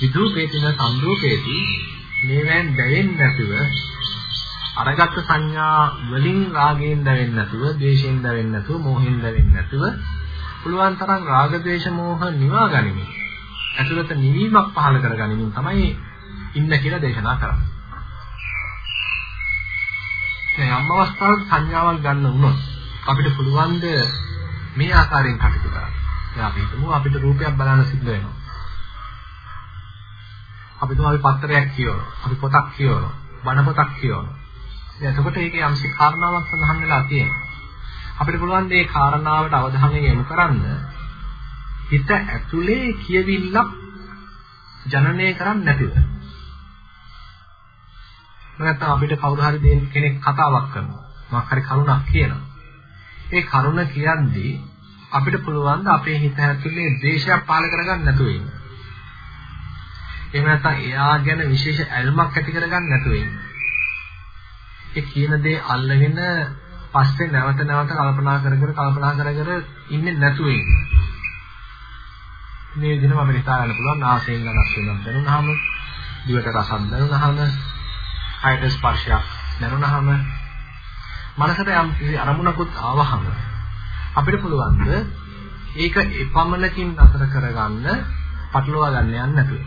විදූපේතින සම්දූපේති මේවෙන් දැවෙන්නේ නැතුව අරගත් සංඥා වලින් රාගයෙන් දැවෙන්නේ නැතුව, ද්වේෂයෙන් දැවෙන්නේ නැතුව, මෝහෙන් දැවෙන්නේ නැතුව පුළුවන් තරම් රාග ද්වේෂ මෝහ නිවා ගනිමින් ඇතුළත නිවීමක් පහළ කර ගනිමින් තමයි ඉන්න කියලා දේශනා කරන්නේ. දැන් යම් අවස්ථාවක සංඥාවක් ගන්න වුණොත් අපිට පුළුවන් මේ ආකාරයෙන් කටයුතු කරන්න. දැන් අපි හිතමු අපිට රූපයක් බලන්න සිද්ධ වෙනවා. අපි තුමා අපි පත්‍රයක් කියවනවා. අපි පොතක් කියවනවා. බණ පොතක් කියවනවා. දැන් එතකොට ඒකේ යම්සි කාරණාවක් සඳහන් වෙලා තියෙනවා. අපිට පුළුවන් මේ කාරණාවට අවධානය යොමු කරන්න හිත ඇතුලේ කියවිල්ලක් ජනනය කරන්නේ නැතිව. නැත්නම් අපිට කවුරු හරි දෙන කෙනෙක් කතාවක් කරනවා. මොකක් හරි කරුණක් කියනවා. ඒ කරුණ කියන්නේ අපිට පුළුවන් අපේ හිත ඇතුලේ ද්වේෂයක් පාල කරගන්න නැතුව ඉන්න. එහෙම නැත්නම් එයා ගැන විශේෂ ඇල්මක් ඇති කරගන්න නැතුව ඉන්න. ඒ කියන දේ අල්ලගෙන පස්සේ නැවත නැවත කල්පනා කර කර කල්පනා කර කර ඉන්නේ නැතුව ඉන්න. මේ විදිහම අපිට හිතා ගන්න පුළුවන් නාසයෙන් ගණක් වෙනස් දැනුනහම දිවට රසක් දැනුනහම කයට ස්පර්ශයක් දැනුනහම මනසට යම් කිසි අරමුණකුත් ආවහම අපිට පුළුවන් ඒක එපමණකින් අතර කරගන්න පටලවා ගන්න යන්න නැතුව.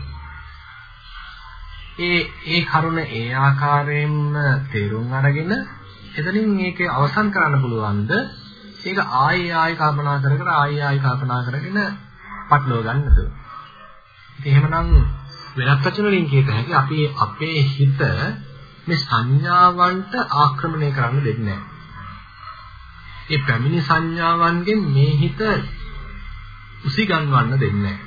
ඒ ඒ කරුණ ඒ ආකාරයෙන්ම තේරුම් අරගෙන එතනින් මේකේ අවසන් කරන්න පුළුවන්ද? ඒක ආයෙ ආයෙ කල්පනා කර කර ආයෙ ආයෙ කල්පනා කරගෙන පටලව ගන්නද? ඉතින් එහෙමනම් වෙනත් වචන වලින් කියත හැකි අපි අපේ හිත මේ සංඥාවන්ට ආක්‍රමණය කරන්න දෙන්නේ නැහැ. ඒ පැමිණි සංඥාවන්ගෙන් මේ හිත උසිගන්වන්න දෙන්නේ නැහැ.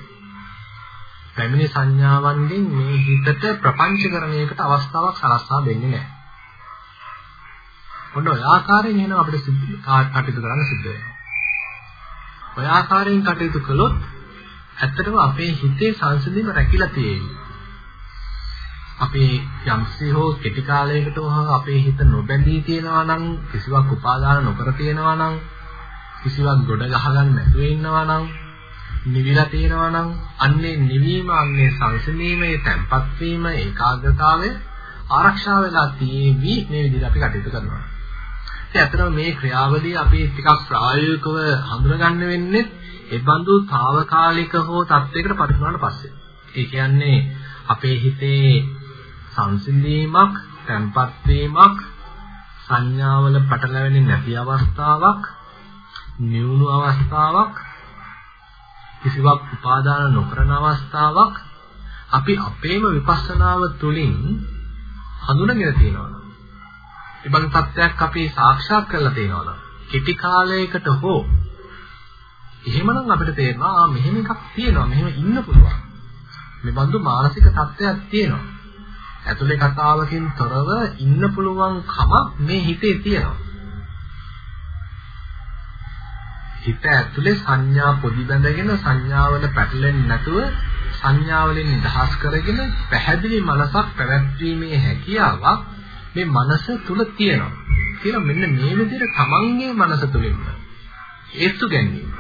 පැමිණි සංඥාවන්ගෙන් මේ හිතට ප්‍රපංචකරණයකට අවස්ථාවක් සලස්වා දෙන්නේ නැහැ. ඔන්න ඔය ආකාරයෙන් එහෙනම් අපිට කටයුතු කරන්න සිද්ධ වෙනවා. ඔය ආකාරයෙන් කටයුතු කළොත් ඇත්තටම අපේ හිතේ සංසිඳීම රැකිලා තියෙන්නේ. අපේ යම්සේ හෝ කෙටි කාලයකට හෝ අපේ හිත නොබැඳී තියෙනවා නම් කිසිවක් උපාදාන නොකර තියෙනවා නම් කිසිවක් ගොඩ ගහගන්න නැතුව ඉන්නවා නම් නිවිලා තියෙනවා නම් අන්නේ නිවීම අන්නේ සංසිඳීමේ තැම්පත් වීම ඒකාග්‍රතාවය ආරක්ෂා වෙලා තියෙවි මේ විදිහට අපි කටයුතු කරනවා. ඉතින් අතන මේ ක්‍රියාවලිය අපි ටිකක් ප්‍රායෝගිකව හඳුනගන්න වෙන්නේ ඒ බඳු తాවකාලික හෝ තත්යකට පරිණාමයට පස්සේ. ඒ කියන්නේ අපේ හිතේ සංසිඳීමක්, තැම්පත් වීමක්, සංඥාවල පටලැවෙන්නේ නැති අවස්ථාවක්, නියුණු අවස්ථාවක්, කිසිවක් උපාදාන නොකරන අවස්ථාවක් අපි අපේම විපස්සනාව තුළින් හඳුනගෙන තියෙනවා. ඒ බඳු තත්ත්වයක් අපි සාක්ෂාත් කරලා තියෙනවා. කෙටි කාලයකට හෝ එහෙමනම් අපිට තේරෙනවා ආ මෙහෙම එකක් තියෙනවා මෙහෙම ඉන්න පුළුවන්. මේ බඳු මානසික තත්ත්වයක් තියෙනවා. ඇතුලේ කතාවකින් තොරව ඉන්න පුළුවන් කම මේ හිතේ තියෙනවා. හිත ඇතුලේ සංඥා පොදි බැඳගෙන සංඥාවල පැටලෙන්නේ නැතුව සංඥාවලින් නිදහස් කරගෙන පැහැදිලි මනසක් පැවැත්වීමේ හැකියාවක් මේ මනස තුල තියෙනවා. කියලා මෙන්න මේ විදිහට තමන්ගේ මනස තුලින්ම ඒත්තු ගැනීම.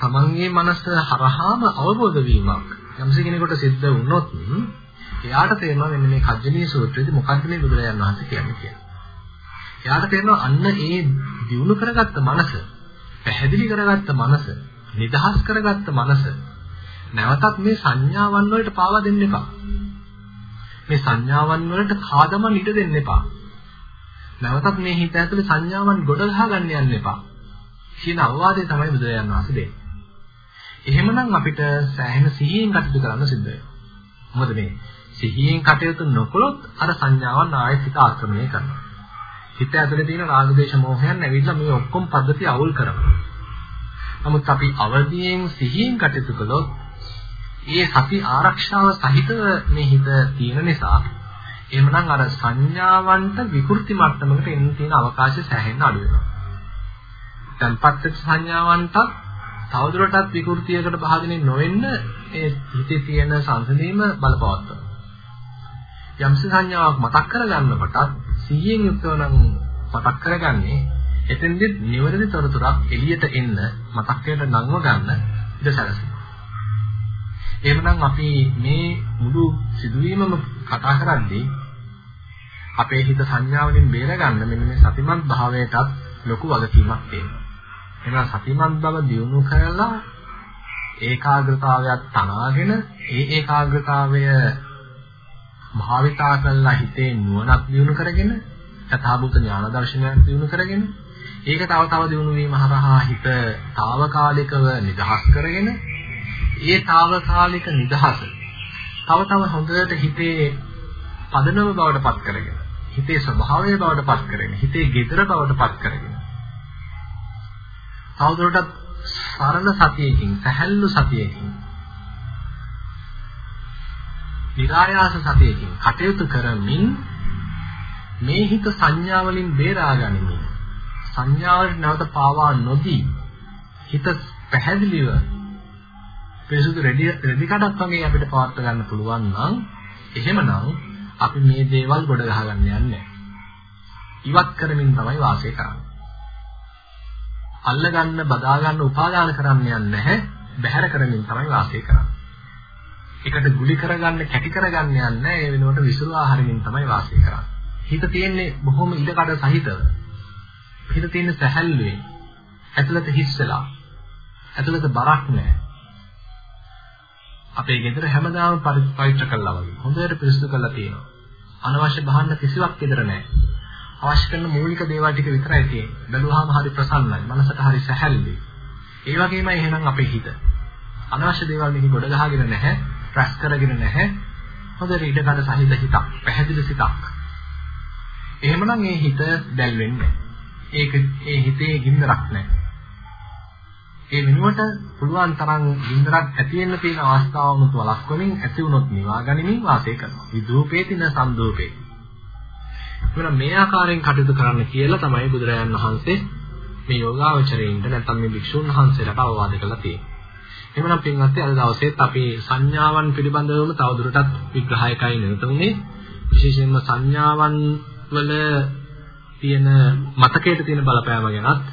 තමන්ගේ මනස හරහාම අවබෝධ වීමක් යම්ස කෙනෙකුට සිද්ධ වුණොත් එයාට තේරෙනවා මෙන්න මේ කජ්ජනීය සූත්‍රයේදී මොකක්ද මේ බුදුරජාණන් වහන්සේ කියන්නේ කියලා. එයාට තේරෙනවා අන්න ඒ දියුණු කරගත්ත මනස, පැහැදිලි කරගත්ත මනස, නිදහස් කරගත්ත මනස නැවතත් මේ සංඥාවන් වලට පාවා දෙන්න එපා. මේ සංඥාවන් වලට කාදම ඉඩ දෙන්න එපා. නැවතත් මේ හිත ඇතුලේ සංඥාවන් ගොඩ ගහ ගන්න යන්න එපා. කියන අවවාදය තමයි බුදුරජාණන් වහන්සේ දෙන්නේ. එහෙමනම් අපිට සෑහෙන සිහියෙන් කටයුතු කරන්න සිද්ධ වෙනවා. මොකද මේ සිහියෙන් කටයුතු නොකළොත් අර සංඥාවන් ආයෙත් හිත ආක්‍රමණය කරනවා. හිත ඇතුලේ තියෙන රාග දේශ මොහයන් ඇවිල්ලා මේ ඔක්කොම පද්ධති අවුල් කරනවා. නමුත් අපි අවදියෙන් සිහියෙන් කටයුතු කළොත් ඒ සති ආරක්ෂාව සහිතව මේ හිත තියෙන නිසා එහෙමනම් අර සංඥාවන්ට විකෘති මට්ටමකට එන්න තියෙන අවකාශය සෑහෙන්න අඩු වෙනවා. තන්පත් සංඥාවන්ට තවදුරටත් විකෘතියකට භාජනය නොවෙන්න ඒ හිතේ තියෙන සංසදීම බලපවත්වනවා. යම්ස සංඥාවක් මතක් කරගන්නකොටත් සිහියෙන් යුක්තව නම් මතක් කරගන්නේ එතෙන්දි නිවැරදි තොරතුරක් එළියට එන්න මතක් වෙන නංව ගන්න ඉඩ සැලසෙනවා. එහෙමනම් අපි මේ මුළු සිදුවීමම කතා කරද්දී අපේ හිත සංඥාවලින් බේරගන්න මෙන්න මේ සතිමත් භාවයටත් ලොකු වගකීමක් තියෙනවා. එහෙනම් සතිමත් බව දියුණු කරලා ඒකාග්‍රතාවයක් තනාගෙන ඒ ඒකාග්‍රතාවය භාවිතා කරලා හිතේ නුවණක් දියුණු කරගෙන යථාභූත ඥාන දර්ශනයක් දියුණු කරගෙන ඒක තව තව දියුණු වීම හරහා හිත తాවකාලිකව නිදහස් කරගෙන ඒ తాවකාලික නිදහස තව තව හොඳට හිතේ පදනම බවට පත් කරගෙන හිතේ ස්වභාවය බවට පත් කරගෙන හිතේ gedara බවට පත් කරගෙන. තවදුරටත් සරල සතියකින් සැහැල්ලු සතියකින් નિરાයාස සතියකින් කටයුතු කරමින් මේ හිත සංඥා වලින් බේරා ගනිමින් සංඥාවට නැවත පාවා නොදී හිත පැහැදිලිව පිරිසුදු රෙදි රෙදි කඩක් වගේ අපිට පවත් ගන්න පුළුවන් නම් එහෙමනම් අපි මේ දේවල් ගොඩ ගහ ගන්න යන්නේ ඉවත් කරමින් තමයි වාසය කරන්නේ. අල්ල ගන්න, බදා ගන්න, උපාදාන කරන්න යන්නේ නැහැ. බැහැර කරමින් තමයි වාසය කරන්නේ. එකට ගුලි කරගන්න, කැටි කරගන්න යන්නේ නැහැ. ඒ වෙනුවට විසිරුවා හරිමින් තමයි වාසය කරන්නේ. හිත තියෙන්නේ බොහොම ඉඩකඩ සහිතව. හිත තියෙන්නේ සැහැල්ලුවෙන්. ඇතුළත හිස් වෙලා. ඇතුළත බරක් නැහැ. අපේ ගෙදර හැමදාම පරිත්‍යාග කළා වගේ. හොඳට පිරිසිදු කරලා තියෙනවා. අනවශ්‍ය බහන්න කිසිවක් ගෙදර නැහැ. අවශ්‍ය කරන මූලික දේවල් ටික විතරයි තියෙන්නේ. බැලුවාම හරි ප්‍රසන්නයි. මනසට හරි සැහැල්ලුයි. ඒ වගේමයි එහෙනම් අපේ හිත. අනවශ්‍ය දේවල් මෙහි ගොඩ ගහගෙන නැහැ. රැස් කරගෙන නැහැ. හොඳට ඉඩකඩ සහිත හිතක්. පැහැදිලි සිතක්. එහෙමනම් මේ හිත දැල් වෙන්නේ. ඒක ඒ හිතේ ගින්දරක් නැහැ. ඒ වෙනුවට පුළුවන් තරම් ඉන්ද්‍රක් ඇති වෙන්න තියෙන අවස්ථාවනුත් වළක්වමින් ඇති වුණොත් නිවා ගනිමින් වාසය කරනවා. විදූපේතින සම්දූපේ. එතන මේ ආකාරයෙන් කටයුතු කරන්න කියලා තමයි බුදුරජාණන් වහන්සේ මේ යෝගාවචරයින්ට නැත්නම් මේ භික්ෂුන් වහන්සේලාට අවවාද කළා තියෙන්නේ. එහෙනම් පින්වත්නි අද දවසේත් අපි සංඥාවන් පිළිබඳවම තවදුරටත් විග්‍රහයකයි නිරත වුනේ. විශේෂයෙන්ම සංඥාවන් වල තියෙන මතකයට තියෙන බලපෑම ගැනත්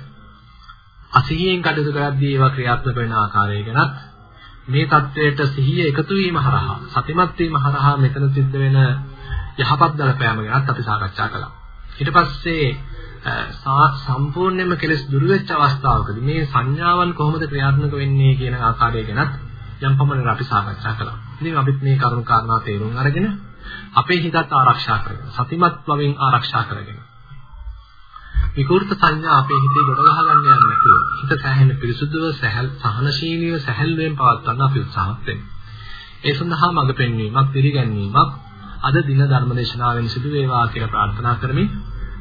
අසිහියෙන් කටයුතු කරද්දී ඒවා ක්‍රියාත්මක වෙන ආකාරය ගැනත් මේ தത്വයට සිහිය එකතු වීම හරහා සතිමත් වීම හරහා මෙතන සිද්ධ වෙන යහපත් බලපෑම ගැනත් අපි සාකච්ඡා කළා. ඊට පස්සේ සම්පූර්ණයෙන්ම කෙලස් දුරු වෙච්ච අවස්ථාවකදී මේ සංඥාවන් කොහොමද ක්‍රියාත්මක වෙන්නේ කියන ආකාරය ගැනත් යම් පමණකට අපි සාකච්ඡා කළා. ඉතින් අපිත් මේ කරුණු කාරණා තේරුම් අරගෙන අපේ හිතත් ආරක්ෂා කරගෙන සතිමත් බවින් ආරක්ෂා කරගෙන විකෘත සංඥා අපේ හිතේ ගොඩ ගහ ගන්න යන්නේ නැතුව හිත සැහැණ පිරිසුදුව සැහැල් සහනශීලීව සැහැල්ලුවෙන් පවත්වන්න අපි උත්සාහත් වෙනවා. ඒ සඳහා මඟ පෙන්වීමක් පිළිගැන්වීමක් අද දින ධර්මදේශනාවෙන් සිදු වේවා කියලා ප්‍රාර්ථනා කරමින්